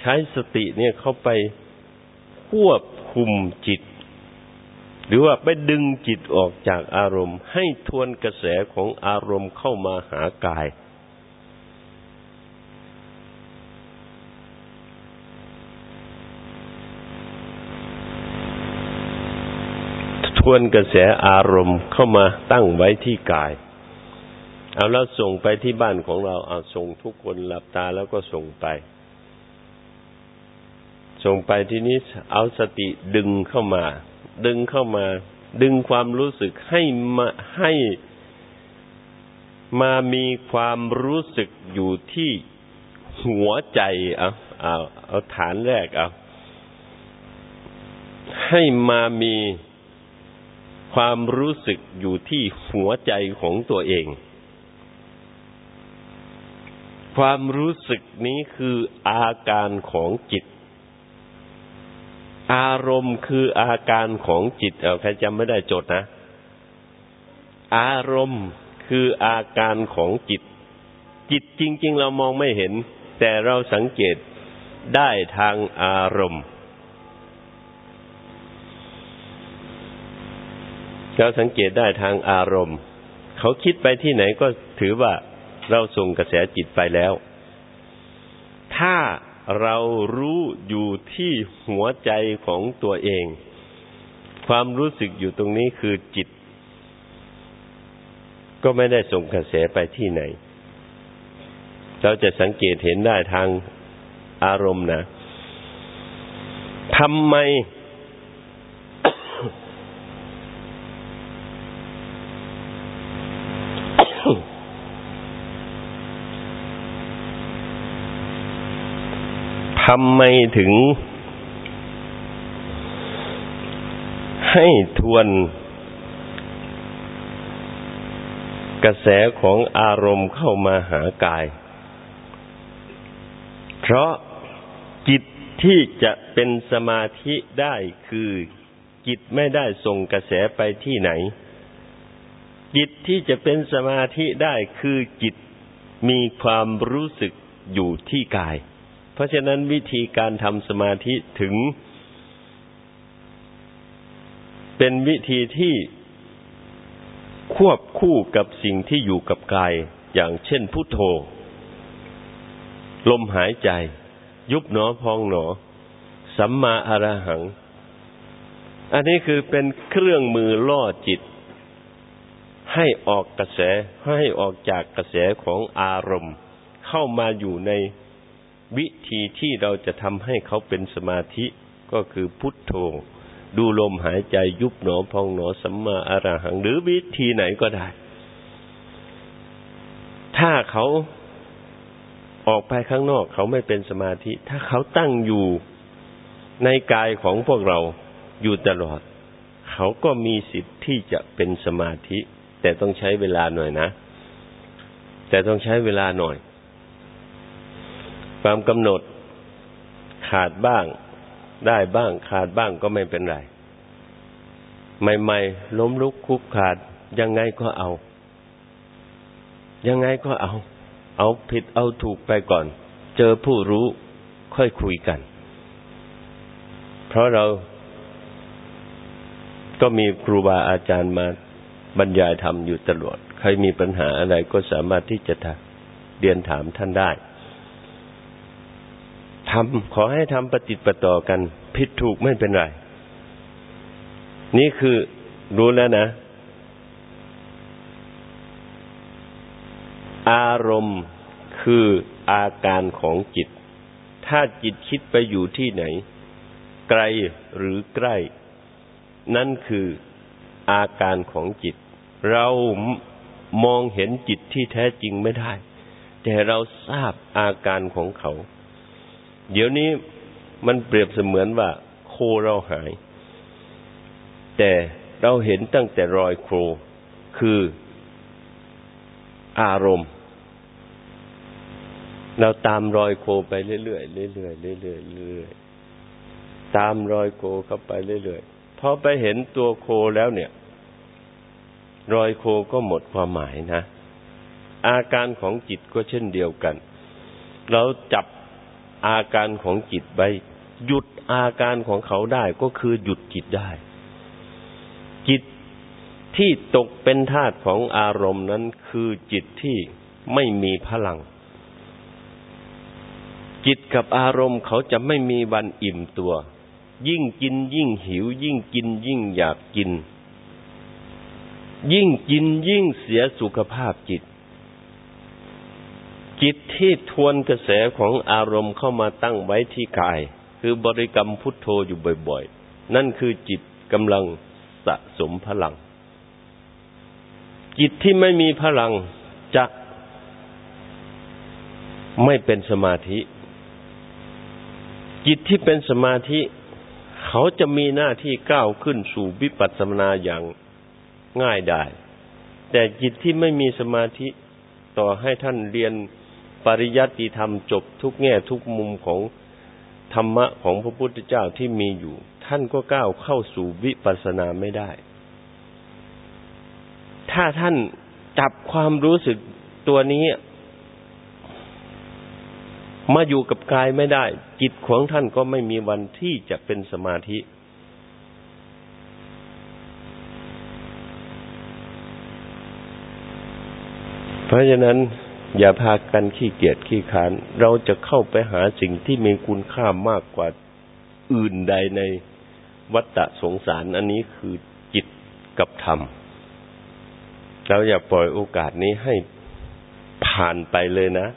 Speaker 1: ใช้สติเนี่ยเข้าไปควบคุมจิต หรือว่าไปดึงจิตออกจากอารมณ์ ให้ทวนกระแสของอารมณ์เข้ามาหากาย ทวนกระแสอารมณ์เข้ามาตั้งไว้ที่กาย เอาแล้วส่งไปที่บ้านของเราเอาส่งทุกคนหลับตาแล้วก็ส่งไป ส่งไปที่นี้เอาสติดึงเข้ามา ดึงเข้ามา ดึงความรู้สึกให้มาให้มามีความรู้สึกอยู่ที่หัวใจเอาเอาเอาฐานแรกเอาให้มามีความรู้สึกอยู่ที่หัวใจของตัวเอง ความรู้สึกนี้คืออาการของจิต อารมณ์คืออาการของจิตเอาใครจำไม่ได้จดนะ อารมณ์คืออาการของจิต จิตจริง ๆ เรามองไม่เห็น แต่เราสังเกตได้ทางอารมณ์ เราสังเกตได้ทางอารมณ์ เขาคิดไปที่ไหนก็ถือว่าเราส่งกระแสจิตไปแล้ว ถ้า เรารู้อยู่ที่หัวใจของตัวเอง ความรู้สึกอยู่ตรงนี้คือจิต ก็ไม่ได้ส่งกระแสไปที่ไหน เราจะสังเกตเห็นได้ทางอารมณ์นะทำไม ทำไมถึง ให้ทวนกระแสของอารมณ์เข้ามาหากาย เพราะจิตที่จะเป็นสมาธิได้คือจิตไม่ได้ส่งกระแสไปที่ไหน จิตที่จะเป็นสมาธิได้คือจิตมีความรู้สึกอยู่ที่กาย เพราะฉะนั้นวิธีการทำสมาธิถึง เป็นวิธีที่ควบคู่กับสิ่งที่อยู่กับกาย อย่างเช่นพุทโธ ลมหายใจ ยุบหนอพองหนอ สัมมาอรหัง อันนี้คือเป็นเครื่องมือล่อจิต ให้ออกกระแสให้ออกจากกระแสของอารมณ์ เข้ามาอยู่ใน วิธีที่เราจะทำให้เขาเป็นสมาธิก็คือพุทโธ ดูลมหายใจยุบหนอพองหนอสัมมาอรหัง หรือวิธีไหนก็ได้ ถ้าเขาออกไปข้างนอกเขาไม่เป็นสมาธิ ถ้าเขาตั้งอยู่ในกายของพวกเราอยู่ตลอด เขาก็มีสิทธิ์ที่จะเป็นสมาธิ แต่ต้องใช้เวลาหน่อยนะ แต่ต้องใช้เวลาหน่อย ความกำหนด ขาดบ้าง ได้บ้าง ขาดบ้างก็ไม่เป็นไร ใหม่ๆล้มลุกคุกขาด ยังไงก็เอา ยังไงก็เอา เอาผิดเอาถูกไปก่อน เจอผู้รู้ค่อยคุยกัน เพราะเราก็มีครูบาอาจารย์มาบรรยายธรรมอยู่ตลอด ใครมีปัญหาอะไรก็สามารถที่จะเรียนถามท่านได้ ทำขอให้ทำปฏิปต่อกัน ผิดถูกไม่เป็นไร นี่คือรู้แล้วนะ อารมณ์คืออาการของจิต ถ้าจิตคิดไปอยู่ที่ไหน ไกลหรือใกล้ นั่นคืออาการของจิต เรามองเห็นจิตที่แท้จริงไม่ได้ แต่เราทราบอาการของเขา เดี๋ยวนี้มันเปรียบเสมือนว่า โคเราหาย แต่เราเห็นตั้งแต่รอยโคคืออารมณ์ เราตามรอยโคไปเรื่อยๆเรื่อยๆเรื่อยๆเรื่อยๆตามรอยโคเข้าไปเรื่อยๆพอไปเห็นตัวโคแล้วเนี่ย รอยโคก็หมดความหมายนะ อาการของจิตก็เช่นเดียวกัน เราจับ อาการของจิตไว้หยุดอาการของเขาได้ก็คือหยุดจิตได้ จิตที่ตกเป็นธาตุของอารมณ์นั้นคือจิตที่ไม่มีพลัง จิตกับอารมณ์เขาจะไม่มีวันอิ่มตัว ยิ่งกินยิ่งหิว ยิ่งกินยิ่งอยากกิน ยิ่งกินยิ่งเสียสุขภาพจิต จิตที่ทวนกระแสของอารมณ์เข้ามาตั้งไว้ที่กาย คือบริกรรมพุทโธอยู่บ่อยๆ นั่นคือจิตกำลังสะสมพลัง จิตที่ไม่มีพลังจะไม่เป็นสมาธิ จิตที่เป็นสมาธิ เขาจะมีหน้าที่ก้าวขึ้นสู่วิปัสสนาอย่างง่ายได้ แต่จิตที่ไม่มีสมาธิต่อให้ท่านเรียน ปริยัติธรรมจบทุกแง่ทุกมุมของธรรมะของพระพุทธเจ้าที่มีอยู่ ท่านก็ก้าวเข้าสู่วิปัสสนาไม่ได้ ถ้าท่านจับความรู้สึกตัวนี้ มาอยู่กับกายไม่ได้ จิตของท่านก็ไม่มีวันที่จะเป็นสมาธิ เพราะฉะนั้น อย่าพากันขี้เกียจขี้ขาน เราจะเข้าไปหาสิ่งที่มีคุณค่ามากกว่าอื่นใดในวัฏฏะสงสาร อันนี้คือจิตกับธรรม เราอย่าปล่อยโอกาสนี้ให้ผ่านไปเลยนะ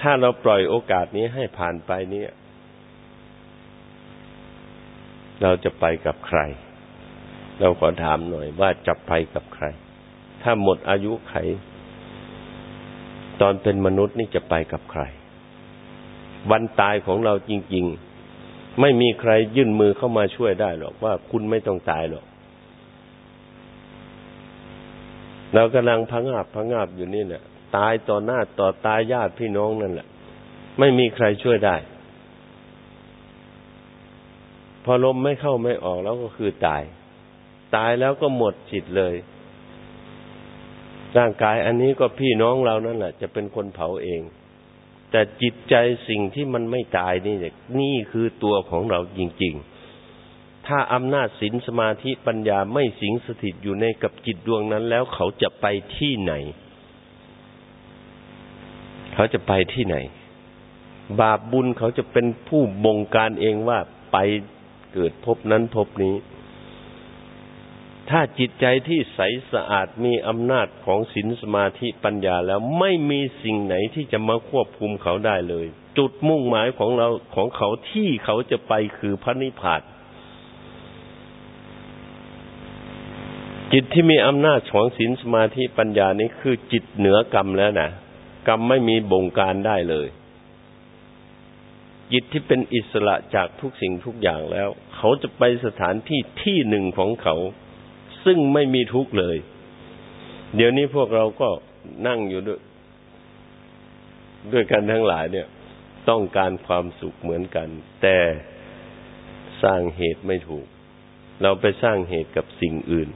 Speaker 1: ถ้าเราปล่อยโอกาสนี้ให้ผ่านไปเนี่ย เราจะไปกับใคร เราขอถามหน่อยว่าจะไปกับใคร ถ้าหมดอายุไข ตอนเป็นมนุษย์นี่จะไปกับใคร วันตายของเราจริง ๆ ไม่มีใครยื่นมือเข้ามาช่วยได้หรอกว่าคุณไม่ต้องตายหรอก เรากำลังพังอาบพังอาบอยู่นี่แหละตายต่อหน้าต่อตายญาติพี่น้องนั่นแหละ ไม่มีใครช่วยได้ พอลมไม่เข้าไม่ออกแล้วก็คือตาย ตายแล้วก็หมดจิตเลย ร่างกายอันนี้ก็พี่น้องเรานั่นแหละ จะเป็นคนเผาเอง แต่จิตใจสิ่งที่มันไม่ตายนี่เนี่ยนี่คือตัวของเราจริง ๆ ถ้าอำนาจศีลสมาธิปัญญาไม่สิงสถิตอยู่ในกับจิตดวงนั้นแล้วเขาจะไปที่ไหน เขาจะไปที่ไหน บาปบุญเขาจะเป็นผู้บงการเองว่าไปเกิดพบนั้นพบนี้ ถ้าจิตใจที่ใสสะอาดมีอำนาจของศีลสมาธิปัญญาแล้วไม่มีสิ่งไหนที่จะมาควบคุมเขาได้เลย จุดมุ่งหมายของเราของเขาที่เขาจะไปคือพระนิพพานจิตที่มีอำนาจของศีลสมาธิปัญญานี้คือจิตเหนือกรรมแล้วนะกรรมไม่มีบงการได้เลย จิตที่เป็นอิสระจากทุกสิ่งทุกอย่างแล้ว เขาจะไปสถานที่ที่หนึ่งของเขา ซึ่งไม่มีทุกข์เลย เดี๋ยวนี้พวกเราก็นั่งอยู่ด้วย ด้วยกันทั้งหลายเนี่ย ต้องการความสุขเหมือนกัน แต่สร้างเหตุไม่ถูก เราไปสร้างเหตุกับสิ่งอื่น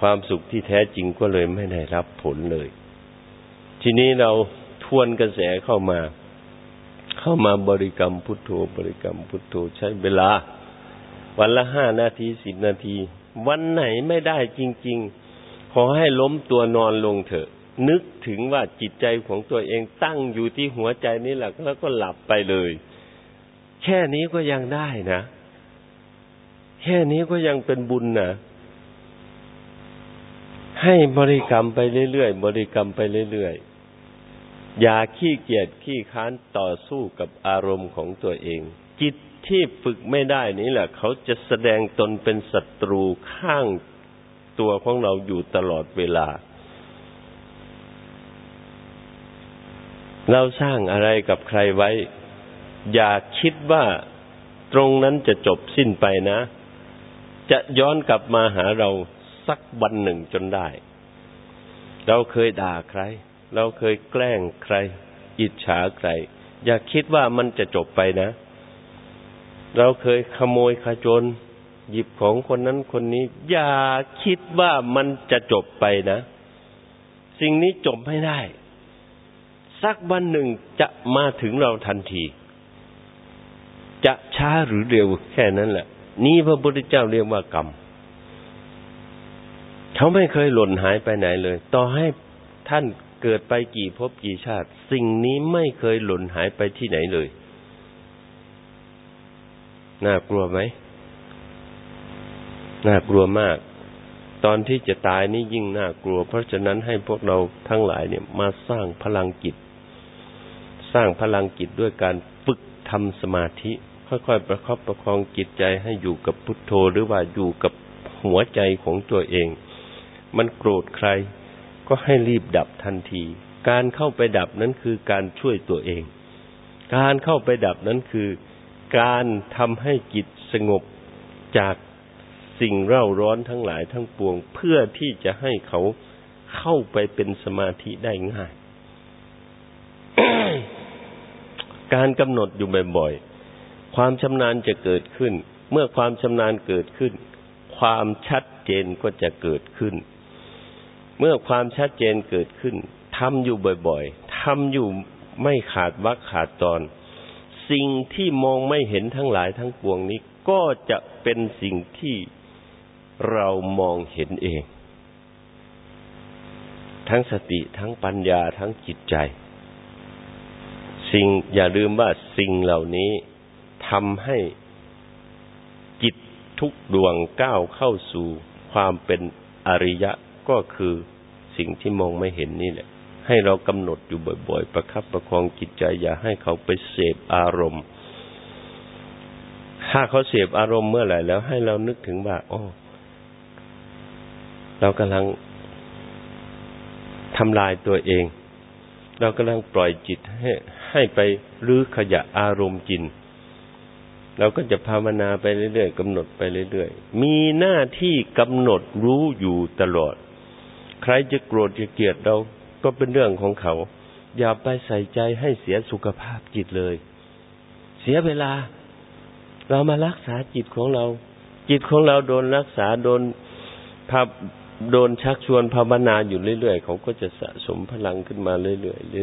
Speaker 1: ความสุขที่แท้จริงก็เลยไม่ได้รับผลเลย ทีนี้เราทวนกระแสเข้ามา เข้ามาบริกรรมพุทโธบริกรรมพุทโธใช้เวลา วันละห้านาทีสิบนาที วันไหนไม่ได้จริง ๆ ขอให้ล้มตัวนอนลงเถอะ นึกถึงว่าจิตใจของตัวเองตั้งอยู่ที่หัวใจนี่แหละแล้วก็หลับไปเลย แค่นี้ก็ยังได้นะ แค่นี้ก็ยังเป็นบุญนะให้บริกรรมไปเรื่อยๆบริกรรมไปเรื่อยๆอย่าขี้เกียจขี้ค้านต่อสู้กับอารมณ์ของตัวเอง จิต ที่ฝึกไม่ได้นี้แหละ เขาจะแสดงตนเป็นศัตรูข้างตัวของเราอยู่ตลอดเวลา เราสร้างอะไรกับใครไว้ อย่าคิดว่าตรงนั้นจะจบสิ้นไปนะ จะย้อนกลับมาหาเราสักวันหนึ่งจนได้ เราเคยด่าใคร เราเคยแกล้งใคร อิจฉาใคร อย่าคิดว่ามันจะจบไปนะ เราเคยขโมยขจรหยิบของคนนั้นคนนี้ อย่าคิดว่ามันจะจบไปนะ สิ่งนี้จบไม่ได้ สักวันหนึ่งจะมาถึงเราทันที จะช้าหรือเร็วแค่นั้นแหละ นี่พระพุทธเจ้าเรียกว่ากรรม เขาไม่เคยหล่นหายไปไหนเลย ต่อให้ท่านเกิดไปกี่ภพกี่ชาติ สิ่งนี้ไม่เคยหล่นหายไปที่ไหนเลย น่ากลัวไหม น่ากลัวมาก ตอนที่จะตายนี่ยิ่งน่ากลัว เพราะฉะนั้นให้พวกเราทั้งหลายเนี่ยมาสร้างพลังจิต สร้างพลังจิตด้วยการฝึกทำสมาธิ ค่อยๆประคับประคองจิตใจให้อยู่กับพุทโธหรือว่าอยู่กับหัวใจของตัวเอง มันโกรธใคร ก็ให้รีบดับทันที การเข้าไปดับนั้นคือการช่วยตัวเอง การเข้าไปดับนั้นคือ การทำให้จิตสงบจากสิ่งเร่าร้อนทั้งหลายทั้งปวง เพื่อที่จะให้เขาเข้าไปเป็นสมาธิได้ง่าย การกำหนดอยู่บ่อยๆ ความชำนาญจะเกิดขึ้น เมื่อความชำนาญเกิดขึ้น ความชัดเจนก็จะเกิดขึ้น เมื่อความชัดเจนเกิดขึ้นทำอยู่บ่อยๆทำอยู่ไม่ขาดวักขาดตอน สิ่งที่มองไม่เห็นทั้งหลายทั้งปวงนี้ ก็จะเป็นสิ่งที่เรามองเห็นเอง ทั้งสติทั้งปัญญาทั้งจิตใจ สิ่งอย่าลืมว่าสิ่งเหล่านี้ทำให้จิตทุกดวงก้าวเข้าสู่ความเป็นอริยะก็คือสิ่งที่มองไม่เห็นนี่แหละ ให้เรากำหนดอยู่บ่อยๆ ประคับประคองจิตใจอย่าให้เขาไปเสพอารมณ์ ถ้าเขาเสพอารมณ์เมื่อไหร่แล้ว ให้เรานึกถึงว่าอ๋อเรากำลังทำลายตัวเอง เรากำลังปล่อยจิตให้ให้ไปรื้อขยะอารมณ์จิน เราก็จะภาวนาไปเรื่อยๆกำหนดไปเรื่อยๆ มีหน้าที่กำหนดรู้อยู่ตลอด ใครจะโกรธจะเกลียดเรา ก็เป็นเรื่องของเขา อย่าไปใส่ใจให้เสียสุขภาพจิตเลย เสียเวลา เรามารักษาจิตของเรา จิตของเราโดนรักษาโดนภาโดนชักชวนภาวนาอยู่เรื่อยๆ เขาก็จะสะสมพลังขึ้นมาเรื่อย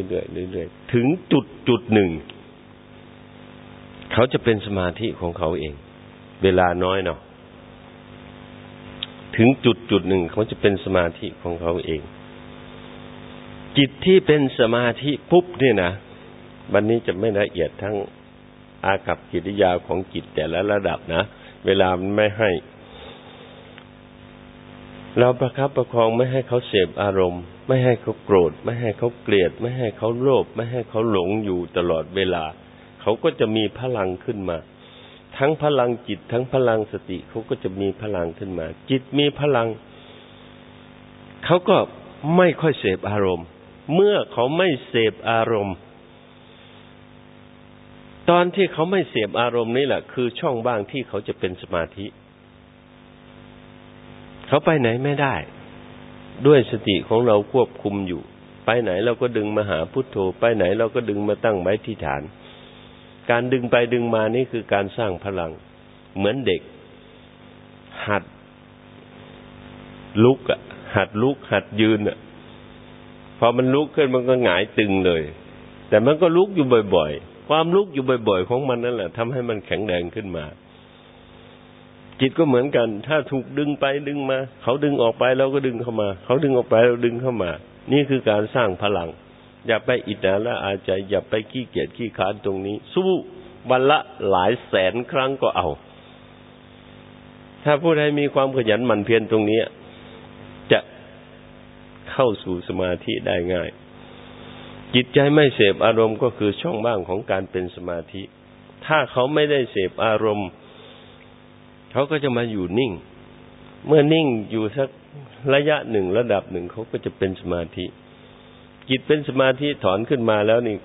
Speaker 1: ๆเรื่อยๆเรื่อยๆถึงจุดจุดหนึ่ง เขาจะเป็นสมาธิของเขาเอง เวลาน้อยเนาะถึงจุดจุดหนึ่งเขาจะเป็นสมาธิของเขาเอง จิตที่เป็นสมาธิปุ๊บเนี่ยนะวันนี้จะไม่ละเอียดทั้งอากับกิริยาของจิตแต่ละระดับนะ เวลามันไม่ให้ เราประคับประคองไม่ให้เขาเสพอารมณ์ ไม่ให้เขาโกรธ ไม่ให้เขาเกลียด ไม่ให้เขาโลภไม่ให้เขาหลงอยู่ตลอดเวลา เขาก็จะมีพลังขึ้นมา ทั้งพลังจิต ทั้งพลังสติเขาก็จะมีพลังขึ้นมา จิตมีพลัง เขาก็ไม่ค่อยเสพอารมณ์ เมื่อเขาไม่เสพอารมณ์ ตอนที่เขาไม่เสพอารมณ์นี่แหละ คือช่องบ้างที่เขาจะเป็นสมาธิ เขาไปไหนไม่ได้ ด้วยสติของเราควบคุมอยู่ ไปไหนเราก็ดึงมาหาพุทโธ ไปไหนเราก็ดึงมาตั้งไว้ที่ฐาน การดึงไปดึงมานี่คือการสร้างพลัง เหมือนเด็ก หัดลุกอะหัดลุกหัดยืนอะ พอมันลุกขึ้นมันก็หงายตึงเลย แต่มันก็ลุกอยู่บ่อยๆ ความลุกอยู่บ่อยๆ ของมันนั่นแหละทำให้มันแข็งแรงขึ้นมา จิตก็เหมือนกัน ถ้าถูกดึงไปดึงมา เขาดึงออกไปเราก็ดึงเข้ามา เขาดึงออกไปเราดึงเข้ามา นี่คือการสร้างพลัง อย่าไปอิจฉาละอาใจอย่าไปขี้เกียจขี้ค้านตรงนี้ สู้วันละหลายแสนครั้งก็เอา ถ้าผู้ใดมีความขยันหมั่นเพียรตรงนี้ เข้าสู่สมาธิได้ง่าย จิตใจไม่เสพอารมณ์ก็คือช่องว่างของการเป็นสมาธิ ถ้าเขาไม่ได้เสพอารมณ์ เขาก็จะมาอยู่นิ่ง เมื่อนิ่งอยู่สักระยะหนึ่งระดับหนึ่งเขาก็จะเป็นสมาธิ จิตเป็นสมาธิถอนขึ้นมาแล้วนี่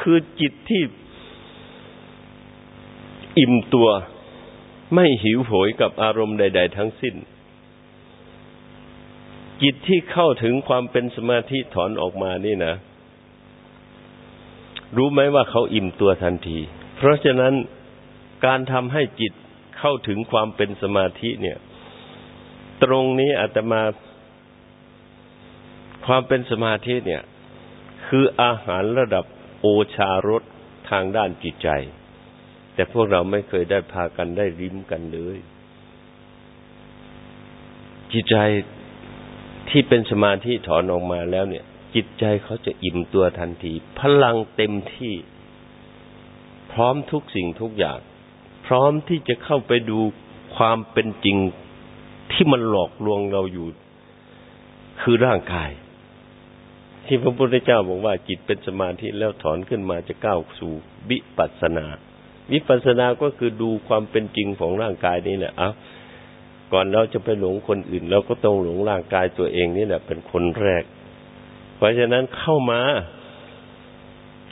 Speaker 1: คือจิตที่อิ่มตัวไม่หิวโหยกับอารมณ์ใด ๆ ทั้งสิ้น จิตที่เข้าถึงความเป็นสมาธิถอนออกมานี่นะ รู้ไหมว่าเขาอิ่มตัวทันที เพราะฉะนั้นการทำให้จิตเข้าถึงความเป็นสมาธิเนี่ย ตรงนี้อาตมา ความเป็นสมาธิเนี่ย คืออาหารระดับโอชารสทางด้านจิตใจ แต่พวกเราไม่เคยได้พากันได้ริมกันเลย จิตใจ ที่เป็นสมาธิถอนออกมาแล้วเนี่ย จิตใจเขาจะอิ่มตัวทันที พลังเต็มที่ พร้อมทุกสิ่งทุกอย่าง พร้อมที่จะเข้าไปดูความเป็นจริงที่มันหลอกลวงเราอยู่ คือร่างกาย ที่พระพุทธเจ้าบอกว่าจิตเป็นสมาธิแล้วถอนขึ้นมาจะก้าวสู่วิปัสสนา วิปัสสนาก็คือดูความเป็นจริงของร่างกายนี่แหละอะ ก่อนเราจะไปหลงคนอื่นเราก็ต้องหลงร่างกายตัวเองนี่แหละเป็นคนแรก เพราะฉะนั้นเข้ามา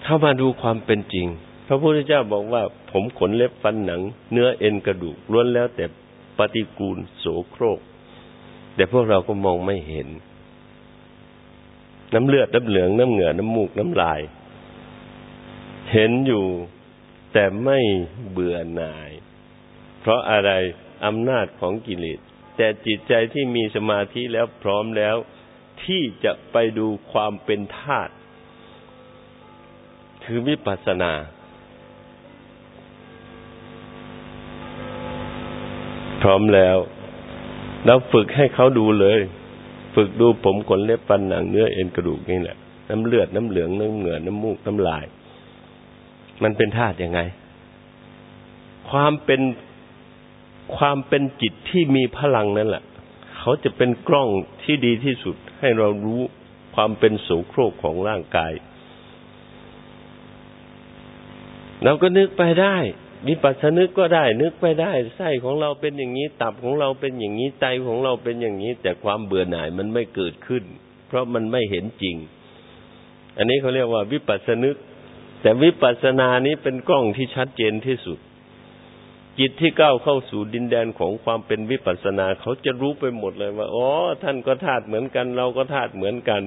Speaker 1: เข้ามาดูความเป็นจริง พระพุทธเจ้าบอกว่า ผมขนเล็บฟันหนัง เนื้อเอ็นกระดูกล้วนแล้วแต่ปฏิกูลโสโครก แต่พวกเราก็มองไม่เห็น น้ำเลือดน้ำเหลืองน้ำเหงื่อน้ำมูกน้ำลาย เห็นอยู่แต่ไม่เบื่อหน่าย เพราะอะไร อำนาจของกิเลสแต่จิตใจที่มีสมาธิแล้วพร้อมแล้ว ที่จะไปดูความเป็นธาตุคือวิปัสสนา พร้อมแล้วเราฝึกให้เขาดูเลย ฝึกดูผมขนเล็บฟันหนังเนื้อเอ็นกระดูกนี่แหละ น้ำเลือดน้ำเหลืองน้ำเหงื่อน้ำมูกน้ำลาย มันเป็นธาตุยังไง ความเป็น ความเป็นจิตที่มีพลังนั่นแหละ เขาจะเป็นกล้องที่ดีที่สุดให้เรารู้ความเป็นโสโครกของร่างกาย เราก็นึกไปได้วิปัสสนึกก็ได้ นึกไปได้ไส้ของเราเป็นอย่างนี้ ตับของเราเป็นอย่างนี้ไตของเราเป็นอย่างนี้ แต่ความเบื่อหน่ายมันไม่เกิดขึ้น เพราะมันไม่เห็นจริง อันนี้เขาเรียกว่าวิปัสสนึก แต่วิปัสสนานี้เป็นกล้องที่ชัดเจนที่สุด จิตที่ก้าวเข้าสู่ดินแดนของความเป็นวิปัสสนา เขาจะรู้ไปหมดเลยว่าอ๋อท่านก็ธาตุเหมือนกัน เราก็ธาตุเหมือนกัน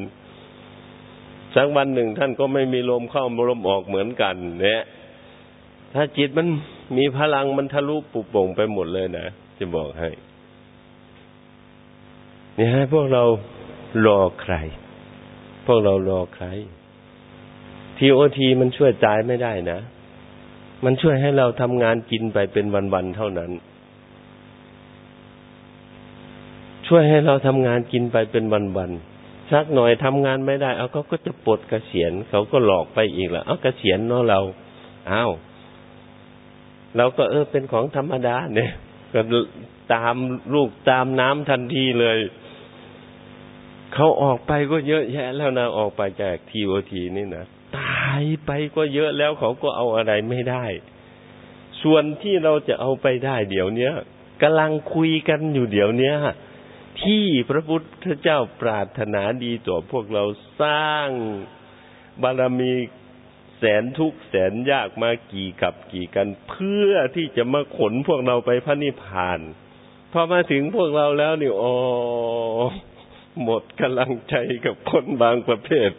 Speaker 1: สักวันหนึ่งท่านก็ไม่มีลมเข้าลมออกเหมือนกัน เนี่ย ถ้าจิตมันมีพลังมันทะลุปุบป่งไปหมดเลยนะจะบอกให้เนี่ให้พวกเรารอใคร พวกเรารอใครทีโอทีมันช่วยตายไม่ได้นะ มันช่วยให้เราทำงานกินไปเป็นวันๆเท่านั้น ช่วยให้เราทำงานกินไปเป็นวันๆสักหน่อยทำงานไม่ได้ เอาเขาก็จะปลดกเกษียณเขาก็หลอกไปอีกแล้วเอาเกษียณเนาะเราอ้าวเราก็เออเป็นของธรรมดาเนี่ยก็ตามลูกตามน้ำทันทีเลยเขาออกไปก็เยอะแยะแล้วนะออกไปจากทีโอทีนี่นะ ไปก็เยอะแล้วเขาก็เอาอะไรไม่ได้ ส่วนที่เราจะเอาไปได้เดี๋ยวนี้กำลังคุยกันอยู่เดี๋ยวนี้ที่พระพุทธเจ้าปรารถนาดีต่อพวกเราสร้างบารมีแสนทุกแสนยากมากี่กับกี่กัน เพื่อที่จะมาขนพวกเราไปพระนิพพานพอมาถึงพวกเราแล้วนี่อ๋อหมดกำลังใจกับคนบางประเภท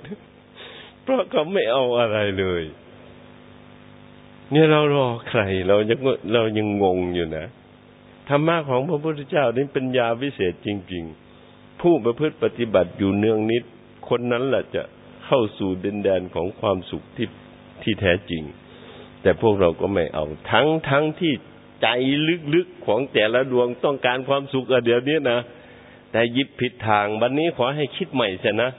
Speaker 1: เพราะเขาไม่เอาอะไรเลย เนี่ยเรารอใครเรายังเรายังงงอยู่นะธรรมะของพระพุทธเจ้านี่เป็นยาวิเศษจริง ๆ ผู้ประพฤติปฏิบัติอยู่เนืองนิด คนนั้นแหละจะเข้าสู่ดินแดนของความสุขที่ที่แท้จริง แต่พวกเราก็ไม่เอา ทั้งทั้งที่ใจลึกๆของแต่ละดวงต้องการความสุขเดี๋ยวนี้นะ แต่ยิบผิดทาง วันนี้ขอให้คิดใหม่เสียนะ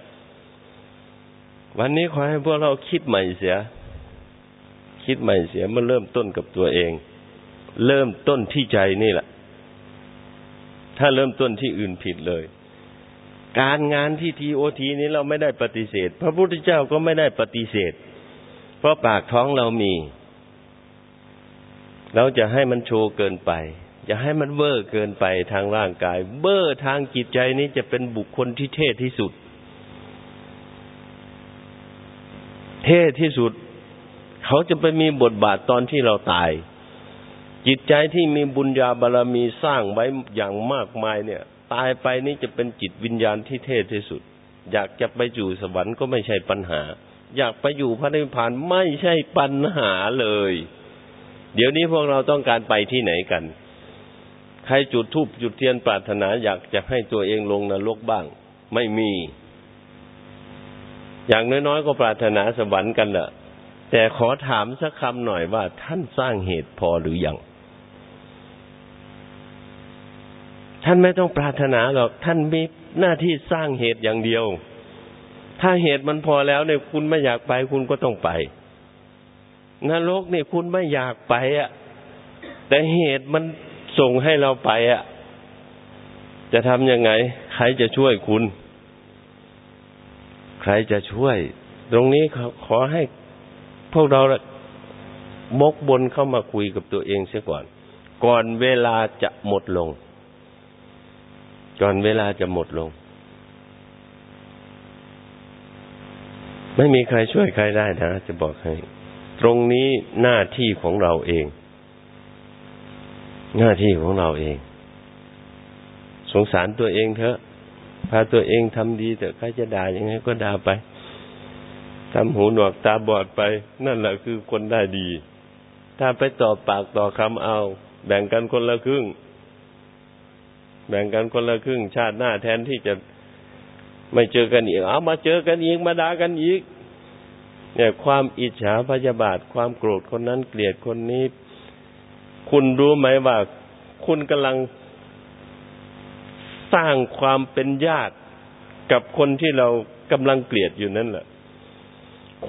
Speaker 1: วันนี้ขอให้พวกเราคิดใหม่เสีย คิดใหม่เสียเมาเริ่มต้นกับตัวเอง เริ่มต้นที่ใจนี่แหละ ถ้าเริ่มต้นที่อื่นผิดเลย การงานที่ทีโอทีนี้เราไม่ได้ปฏิเสธ พระพุทธเจ้าก็ไม่ได้ปฏิเสธ เพราะปากท้องเรามี เราจะให้มันโชว์เกินไปอย่าให้มันเวอเกินไปทางร่างกาย เบ้อทางจิตใจนี้จะเป็นบุคคลที่เท่ที่สุด เท่ที่สุด เขาจะไปมีบทบาทตอนที่เราตาย จิตใจที่มีบุญญาบารรมีสร้างไว้อย่างมากมายเนี่ย ตายไปนี่จะเป็นจิตวิญญาณที่เท่ที่สุด อยากจะไปอยู่สวรรค์ก็ไม่ใช่ปัญหา อยากไปอยู่พระนิพพานไม่ใช่ปัญหาเลย เดี๋ยวนี้พวกเราต้องการไปที่ไหนกัน ใครจุดทูบจุดเทียนปรารถนา อยากจะให้ตัวเองลงนรกบ้าง ไม่มี อย่างน้อยๆก็ปรารถนาสวรรค์กันแหละแต่ขอถามสักคำหน่อยว่าท่านสร้างเหตุพอหรือยังท่านไม่ต้องปรารถนาหรอก ท่านมีหน้าที่สร้างเหตุอย่างเดียว ถ้าเหตุมันพอแล้วเนี่ยคุณไม่อยากไปคุณก็ต้องไปนรกเนี่ยคุณไม่อยากไปอะ แต่เหตุมันส่งให้เราไปอะ จะทำยังไง ใครจะช่วยคุณ ใครจะช่วย ตรงนี้ขอให้พวกเราบกบนเข้ามาคุยกับตัวเองเสียก่อน ก่อนเวลาจะหมดลง ก่อนเวลาจะหมดลง ไม่มีใครช่วยใครได้นะ จะบอกให้ ตรงนี้หน้าที่ของเราเอง หน้าที่ของเราเอง สงสารตัวเองเถอะ พาตัวเองทำดีแต่ใครจะด่ายังไงก็ด่าไปทำหูหนวกตาบอดไป นั่นแหละคือคนได้ดี ถ้าไปต่อปากต่อคำเอา แบ่งกันคนละครึ่ง แบ่งกันคนละครึ่ง ชาติหน้าแทนที่จะไม่เจอกันอีก เอามาเจอกันอีกมาด่ากันอีก เนี่ย ความอิจฉาพยาบาท ความโกรธคนนั้นเกลียดคนนี้ คุณรู้ไหมว่า คุณกำลัง สร้างความเป็นญาติกับคนที่เรากำลังเกลียดอยู่นั่นแหละ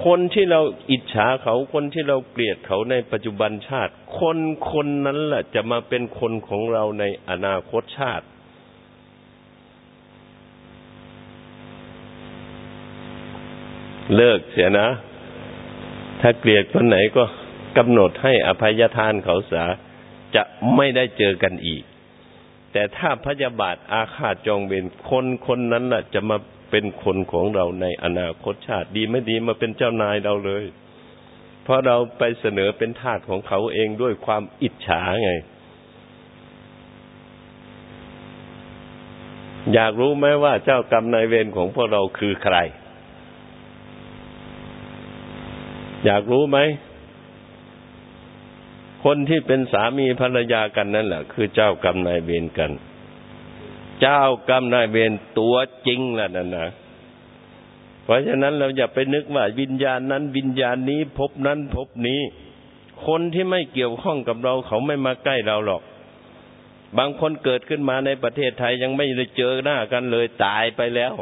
Speaker 1: คนที่เราอิจฉาเขา คนที่เราเกลียดเขาในปัจจุบันชาติ คนคนนั้นแหละจะมาเป็นคนของเราในอนาคตชาติ เลิกเสียนะ ถ้าเกลียดคนไหนก็กำหนดให้อภัยทานเขาสาจะไม่ได้เจอกันอีก แต่ถ้าพยาบาทอาฆาตจองเวรคนคนนั้นน่ะ จะมาเป็นคนของเราในอนาคตชาติดีไม่ดีมาเป็นเจ้านายเราเลย เพราะเราไปเสนอเป็นทาสของเขาเองด้วยความอิจฉาไง อยากรู้ไหมว่าเจ้ากรรมนายเวรของพวกเราคือใคร อยากรู้ไหม คนที่เป็นสามีภรรยากันนั่นแหละ คือเจ้ากรรมนายเวรกัน เจ้ากรรมนายเวรตัวจริงแหละนั่นนะเพราะฉะนั้นเราอย่าไปนึกว่าวิญญาณนั้น วิญญาณนี้พบนั้นพบนี้ คนที่ไม่เกี่ยวข้องกับเราเขาไม่มาใกล้เราหรอก บางคนเกิดขึ้นมาในประเทศไทยยังไม่ได้เจอหน้ากันเลยตายไปแล้ว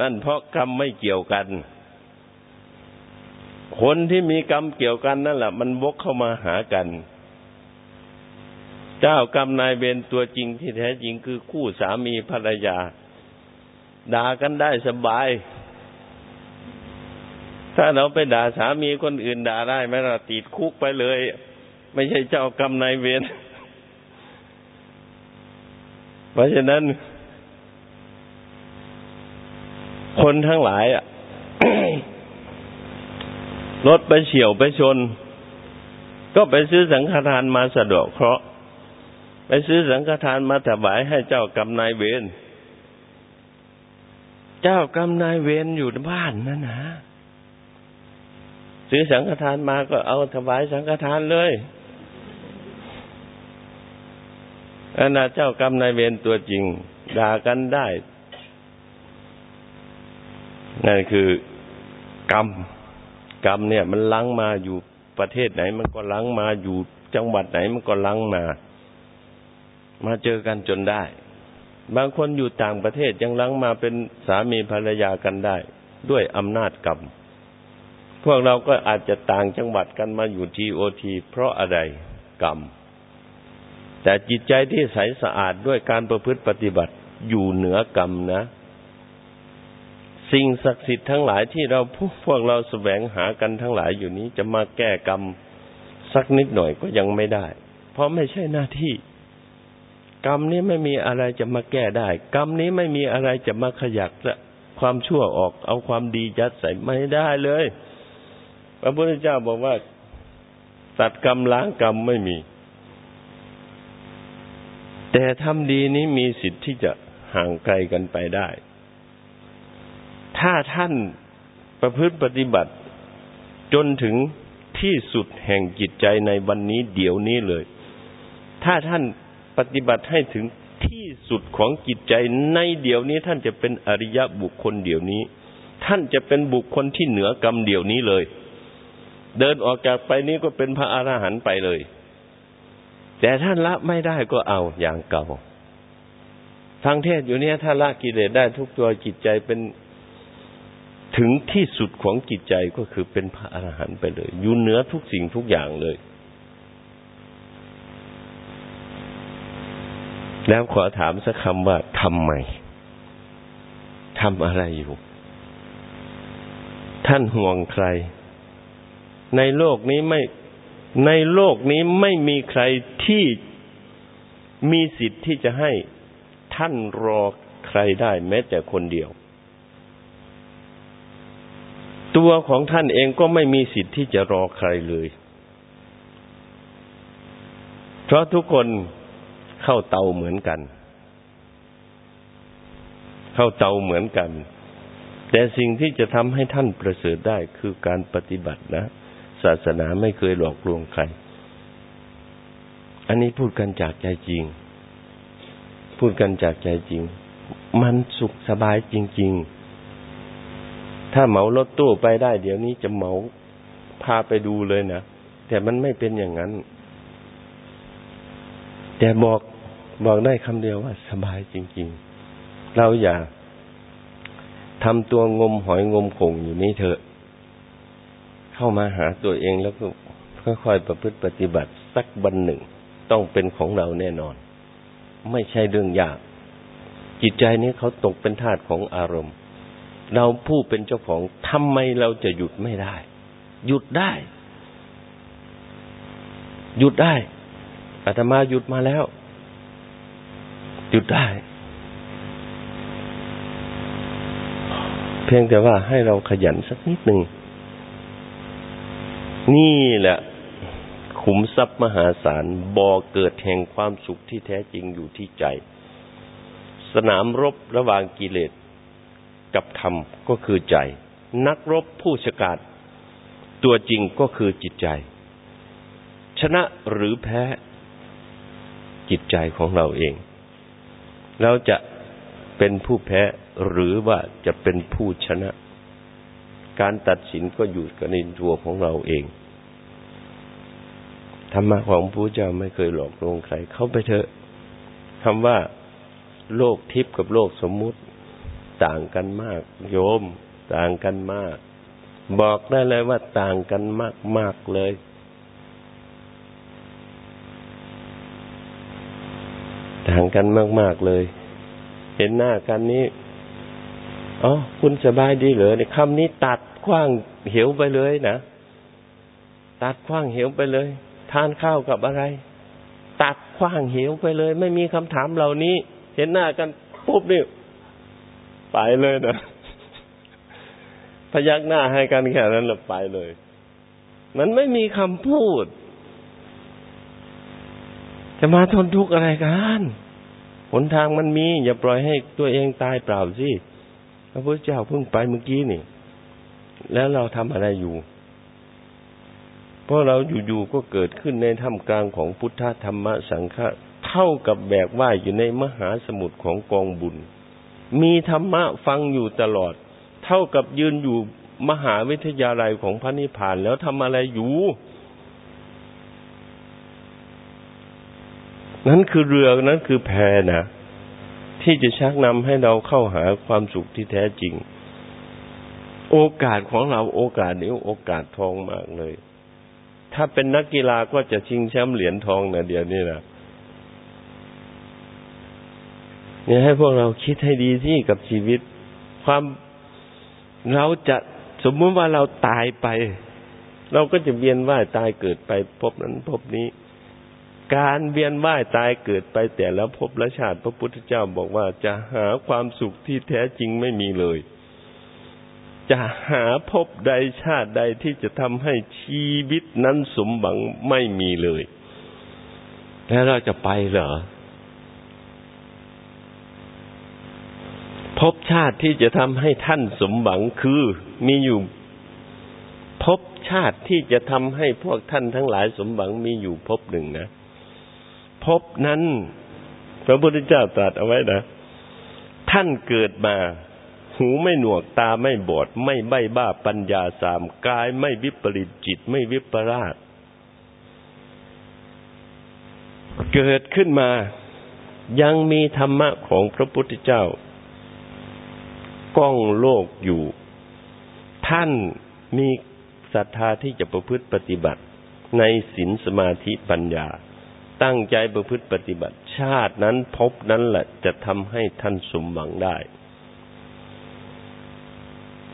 Speaker 1: นั่นเพราะกรรมไม่เกี่ยวกัน คนที่มีกรรมเกี่ยวกันนั่นแหละมันวกเข้ามาหากัน เจ้ากรรมนายเวรตัวจริงที่แท้จริงคือคู่สามีภรรยาด่ากันได้สบาย ถ้าเราไปด่าสามีคนอื่นด่าได้ไหมเราติดคุกไปเลย ไม่ใช่เจ้ากรรมนายเวรเพราะฉะนั้น คนทั้งหลายอะ รถไปเฉียวไปชน ก็ไปซื้อสังฆทานมาสะดวกเคราะห์ไปซื้อสังฆทานมาถวายให้เจ้ากรรมนายเวรเจ้ากรรมนายเวรอยู่บ้านนั่นนะซื้อสังฆทานมาก็เอาถวายสังฆทานเลยอันนาเจ้ากรรมนายเวรตัวจริง ด่ากันได้ นั่นคือกรรม กรรมเนี่ย มันลังมาอยู่ประเทศไหน มันก็ลังมาอยู่จังหวัดไหนมันก็ลังมา มาเจอกันจนได้ บางคนอยู่ต่างประเทศยังลังมาเป็นสามีภรรยากันได้ ด้วยอำนาจกรรม พวกเราก็อาจจะต่างจังหวัดกันมาอยู่ทีโอทีเพราะอะไรกรรม แต่จิตใจที่ใสสะอาดด้วยการประพฤติปฏิบัติอยู่เหนือกรรมนะ สิ่งศักดิ์สิทธิ์ทั้งหลายที่เราพวกเราแสวงหากันทั้งหลายอยู่นี้จะมาแก้กรรมสักนิดหน่อยก็ยังไม่ได้ เพราะไม่ใช่หน้าที่ กรรมนี้ไม่มีอะไรจะมาแก้ได้ กรรมนี้ไม่มีอะไรจะมาขยักละความชั่วออก เอาความดียัดใส่ไม่ได้เลย พระพุทธเจ้าบอกว่า ตัดกรรมล้างกรรมไม่มี แต่ทำดีนี้มีสิทธิ์ที่จะห่างไกลกันไปได้ ถ้าท่านประพฤติปฏิบัติ จนถึงที่สุดแห่งจิตใจในวันนี้เดี๋ยวนี้เลย ถ้าท่านปฏิบัติให้ถึงที่สุดของจิตใจในเดี๋ยวนี้ ท่านจะเป็นอริยบุคคลเดี๋ยวนี้ ท่านจะเป็นบุคคลที่เหนือกรรมเดี๋ยวนี้เลย เดินออกจากไปนี้ก็เป็นพระอรหันต์ไปเลย แต่ท่านละไม่ได้ก็เอาอย่างเก่าทางเทศอยู่เนี่ยถ้าละกิเลสได้ทุกตัวจิตใจเป็น ถึงที่สุดของจิตใจก็คือเป็นพระอรหันต์ไปเลย อยู่เหนือทุกสิ่งทุกอย่างเลย แล้วขอถามสักคำว่าทำไมทำอะไรอยู่ ท่านห่วงใคร ในโลกนี้ไม่ในโลกนี้ไม่มีใครที่มีสิทธิ์ที่จะให้ท่านรอใครได้แม้แต่คนเดียว ตัวของท่านเองก็ไม่มีสิทธิ์ที่จะรอใครเลย เพราะทุกคนเข้าเตาเหมือนกัน เข้าเตาเหมือนกัน แต่สิ่งที่จะทำให้ท่านประเสริฐได้คือการปฏิบัตินะ ศาสนาไม่เคยหลอกลวงใคร อันนี้พูดกันจากใจจริง พูดกันจากใจจริง มันสุขสบายจริง ๆ ถ้าเหมารถตู้ไปได้ เดี๋ยวนี้จะเหมาพาไปดูเลยนะ แต่มันไม่เป็นอย่างนั้น แต่บอกบอกได้คำเดียวว่าสบายจริง ๆ เราอย่าทำตัวงมหอยงมคงอยู่นี้เถอะ เข้ามาหาตัวเองแล้วก็ค่อยๆประพฤติปฏิบัติสักบันหนึ่ง ต้องเป็นของเราแน่นอน ไม่ใช่เรื่องยาก จิตใจนี้เขาตกเป็นทาสของอารมณ์ เราผู้เป็นเจ้าของทำไมเราจะหยุดไม่ได้ หยุดได้ หยุดได้อาตมาหยุดมาแล้ว หยุดได้ เพียงแต่ว่าให้เราขยันสักนิดหนึ่ง นี่แหละขุมทรัพย์มหาศาลบ่อเกิดแห่งความสุขที่แท้จริงอยู่ที่ใจ สนามรบระหว่างกิเลส กับธรรมก็คือใจ นักรบผู้ชกาดตัวจริงก็คือจิตใจ ชนะหรือแพ้จิตใจของเราเอง เราจะเป็นผู้แพ้หรือว่าจะเป็นผู้ชนะ การตัดสินก็อยู่กับในตัวของเราเองธรรมะของพระเจ้าไม่เคยหลอกลวงใคร เข้าไปเถอะคำว่าโลกทิพย์กับโลกสมมุติ ต่างกันมาก โยม ต่างกันมาก บอกได้เลยว่าต่างกันมากมากเลย ต่างกันมากๆเลย เห็นหน้ากันนี้อ๋อคุณสบายดีเหรอในคำนี้ตัดขว้างเหวไปเลยนะตัดขว้างเหวไปเลย ทานข้าวกับอะไร ตัดขว้างเหวไปเลย ไม่มีคำถามเหล่านี้ เห็นหน้ากันปุ๊บนี่ ไปเลยนะพยักหน้าให้กันแค่นั้นแล้วไปเลย มันไม่มีคำพูด จะมาทนทุกข์อะไรกันหนทางมันมี อย่าปล่อยให้ตัวเองตายเปล่าสิพระพุทธเจ้าเพิ่งไปเมื่อกี้นี่ แล้วเราทำอะไรอยู่ เพราะเราอยู่ๆก็เกิดขึ้นในท่ามกลางของพุทธธรรมสังฆะเท่ากับแบกว่ายอยู่ในมหาสมุทรของกองบุญ มีธรรมะฟังอยู่ตลอด เท่ากับยืนอยู่มหาวิทยาลัยของพระนิพพานแล้วทำอะไรอยู่ นั่นคือเรือนั้นคือแพนะที่จะชักนำให้เราเข้าหาความสุขที่แท้จริง โอกาสของเราโอกาสนี้โอกาสทองมากเลย ถ้าเป็นนักกีฬาก็จะชิงแชมป์เหรียญทองนะเดี๋ยวนี้นะ เนี่ยให้พวกเราคิดให้ดีที่กับชีวิต ความเราจะสมมติว่าเราตายไป เราก็จะเวียนว่ายตายเกิดไปพบนั้นพบนี้ การเวียนว่ายตายเกิดไปแต่แล้วพบและชาติ พระพุทธเจ้าบอกว่าจะหาความสุขที่แท้จริงไม่มีเลย จะหาพบใดชาติใดที่จะทำให้ชีวิตนั้นสมหวังไม่มีเลย แล้วเราจะไปเหรอ บชาติที่จะทำให้ท่านสมหวังคือมีอยู่พบชาติที่จะทำให้พวกท่านทั้งหลายสมหวังมีอยู่พบหนึ่งนะพบนั้น พระพุทธเจ้าตรัสเอาไว้นะ ท่านเกิดมา หูไม่หนวกตาไม่บอด ไม่ใบ้บ้าปัญญาสามกายไม่วิปริตจิตไม่วิปราชเกิดขึ้นมายังมีธรรมะของพระพุทธเจ้า ก้องโลกอยู่ ท่านมีศรัทธาที่จะประพฤติปฏิบัติ ในศีลสมาธิปัญญา ตั้งใจประพฤติปฏิบัติ ชาตินั้นพบนั้นแหละจะทำให้ท่านสมหวังได้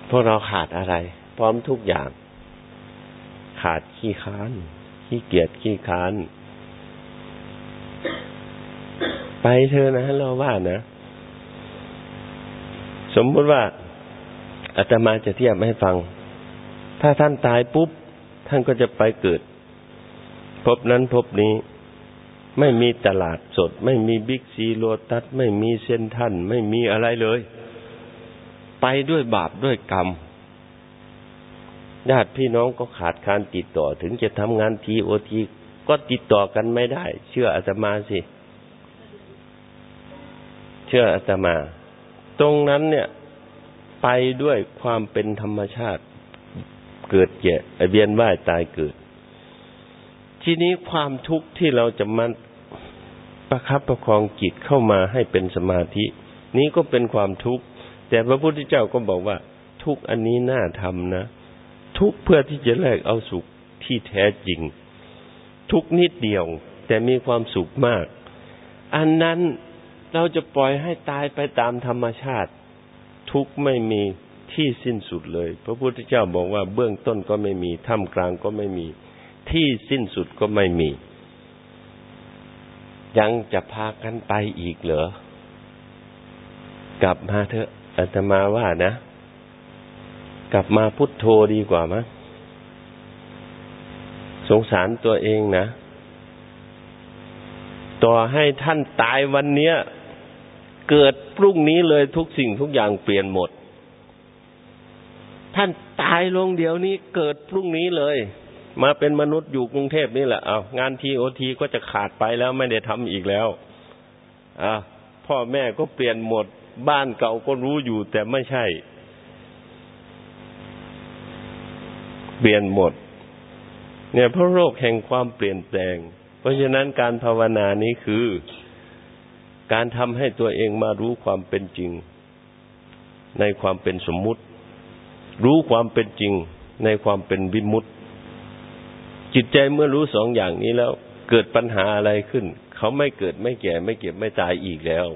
Speaker 1: พวกเราขาดอะไร พร้อมทุกอย่าง ขาดขี้ค้าน ขี้เกียจขี้ค้าน ไปเธอนะเราว่านะ สมมติว่าอาตมาจะเทียบให้ฟัง ถ้าท่านตายปุ๊บ ท่านก็จะไปเกิด พบนั้นพบนี้ ไม่มีตลาดสด ไม่มีบิ๊กซีโลตัส ไม่มีเซนทันไม่มีอะไรเลย ไปด้วยบาปด้วยกรรมญาติพี่น้องก็ขาดการติดต่อ ถึงจะทำงานทีโอทีก็ติดต่อกันไม่ได้ เชื่ออาตมาสิ เชื่ออาตมา ตรงนั้นเนี่ยไปด้วยความเป็นธรรมชาติ เกิดแก่เบียนว่ายตายเกิด ทีนี้ความทุกข์ที่เราจะมาประคับประคองจิตเข้ามาให้เป็นสมาธิ นี้ก็เป็นความทุกข์ แต่พระพุทธเจ้าก็บอกว่า ทุกอันนี้น่าทำนะ ทุกเพื่อที่จะแลกเอาสุขที่แท้จริง ทุกนิดเดียว แต่มีความสุขมาก อันนั้น เราจะปล่อยให้ตายไปตามธรรมชาติ ทุกไม่มีที่สิ้นสุดเลย พระพุทธเจ้าบอกว่าเบื้องต้นก็ไม่มีท่ามกลางก็ไม่มี ที่สิ้นสุดก็ไม่มี ยังจะพากันไปอีกเหรอกลับมาเถอะอาตมาว่านะ กลับมาพุทโธดีกว่ามั้งสงสารตัวเองนะ ต่อให้ท่านตายวันเนี้ย เกิดพรุ่งนี้เลยทุกสิ่งทุกอย่างเปลี่ยนหมด ท่านตายลงเดี๋ยวนี้เกิดพรุ่งนี้เลย มาเป็นมนุษย์อยู่กรุงเทพนี่แหละเอางานทีโอทีก็จะขาดไปแล้วไม่ได้ทำอีกแล้วอ่าพ่อแม่ก็เปลี่ยนหมด บ้านเก่าก็รู้อยู่ แต่ไม่ใช่ เปลี่ยนหมด เนี่ยเพราะโรคแห่งความเปลี่ยนแปลง เพราะฉะนั้นการภาวนานี้คือ การทำให้ตัวเองมารู้ความเป็นจริง ในความเป็นสมมุติ รู้ความเป็นจริง ในความเป็นวิมุตติจิตใจเมื่อรู้สองอย่างนี้แล้ว เกิดปัญหาอะไรขึ้น เขาไม่เกิดไม่แก่ไม่เก็บไม่ตายอีกแล้ว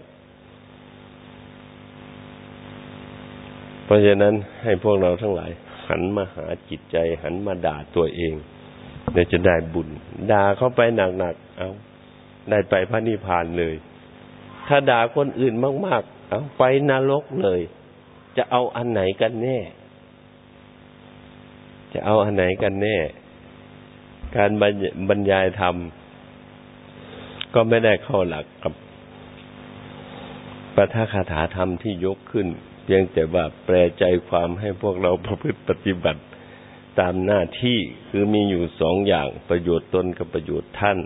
Speaker 1: เพราะฉะนั้นให้พวกเราทั้งหลาย หันมาหาจิตใจ หันมาด่าตัวเองเดี๋ยวจะได้บุญ ด่าเข้าไปหนักๆเอาได้ไปพระนิพพานเลย ถ้าด่าคนอื่นมากๆเอาไปนรกเลย จะเอาอันไหนกันแน่ จะเอาอันไหนกันแน่ การบรรยายธรรม ก็ไม่ได้เข้าหลักกับปทคาถาธรรมที่ยกขึ้น เพียงแต่ว่าแปลใจความให้พวกเราประพฤติปฏิบัติตามหน้าที่คือมีอยู่สองอย่างประโยชน์ตนกับประโยชน์ท่าน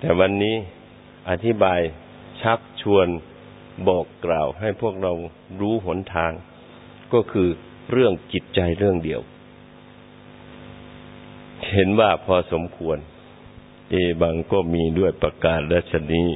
Speaker 1: แต่วันนี้อธิบาย ชักชวนบอกกล่าวให้พวกเรารู้หนทาง ก็คือเรื่องจิตใจเรื่องเดียว เห็นว่าพอสมควร เอบางก็มีด้วยประกาศและชนี้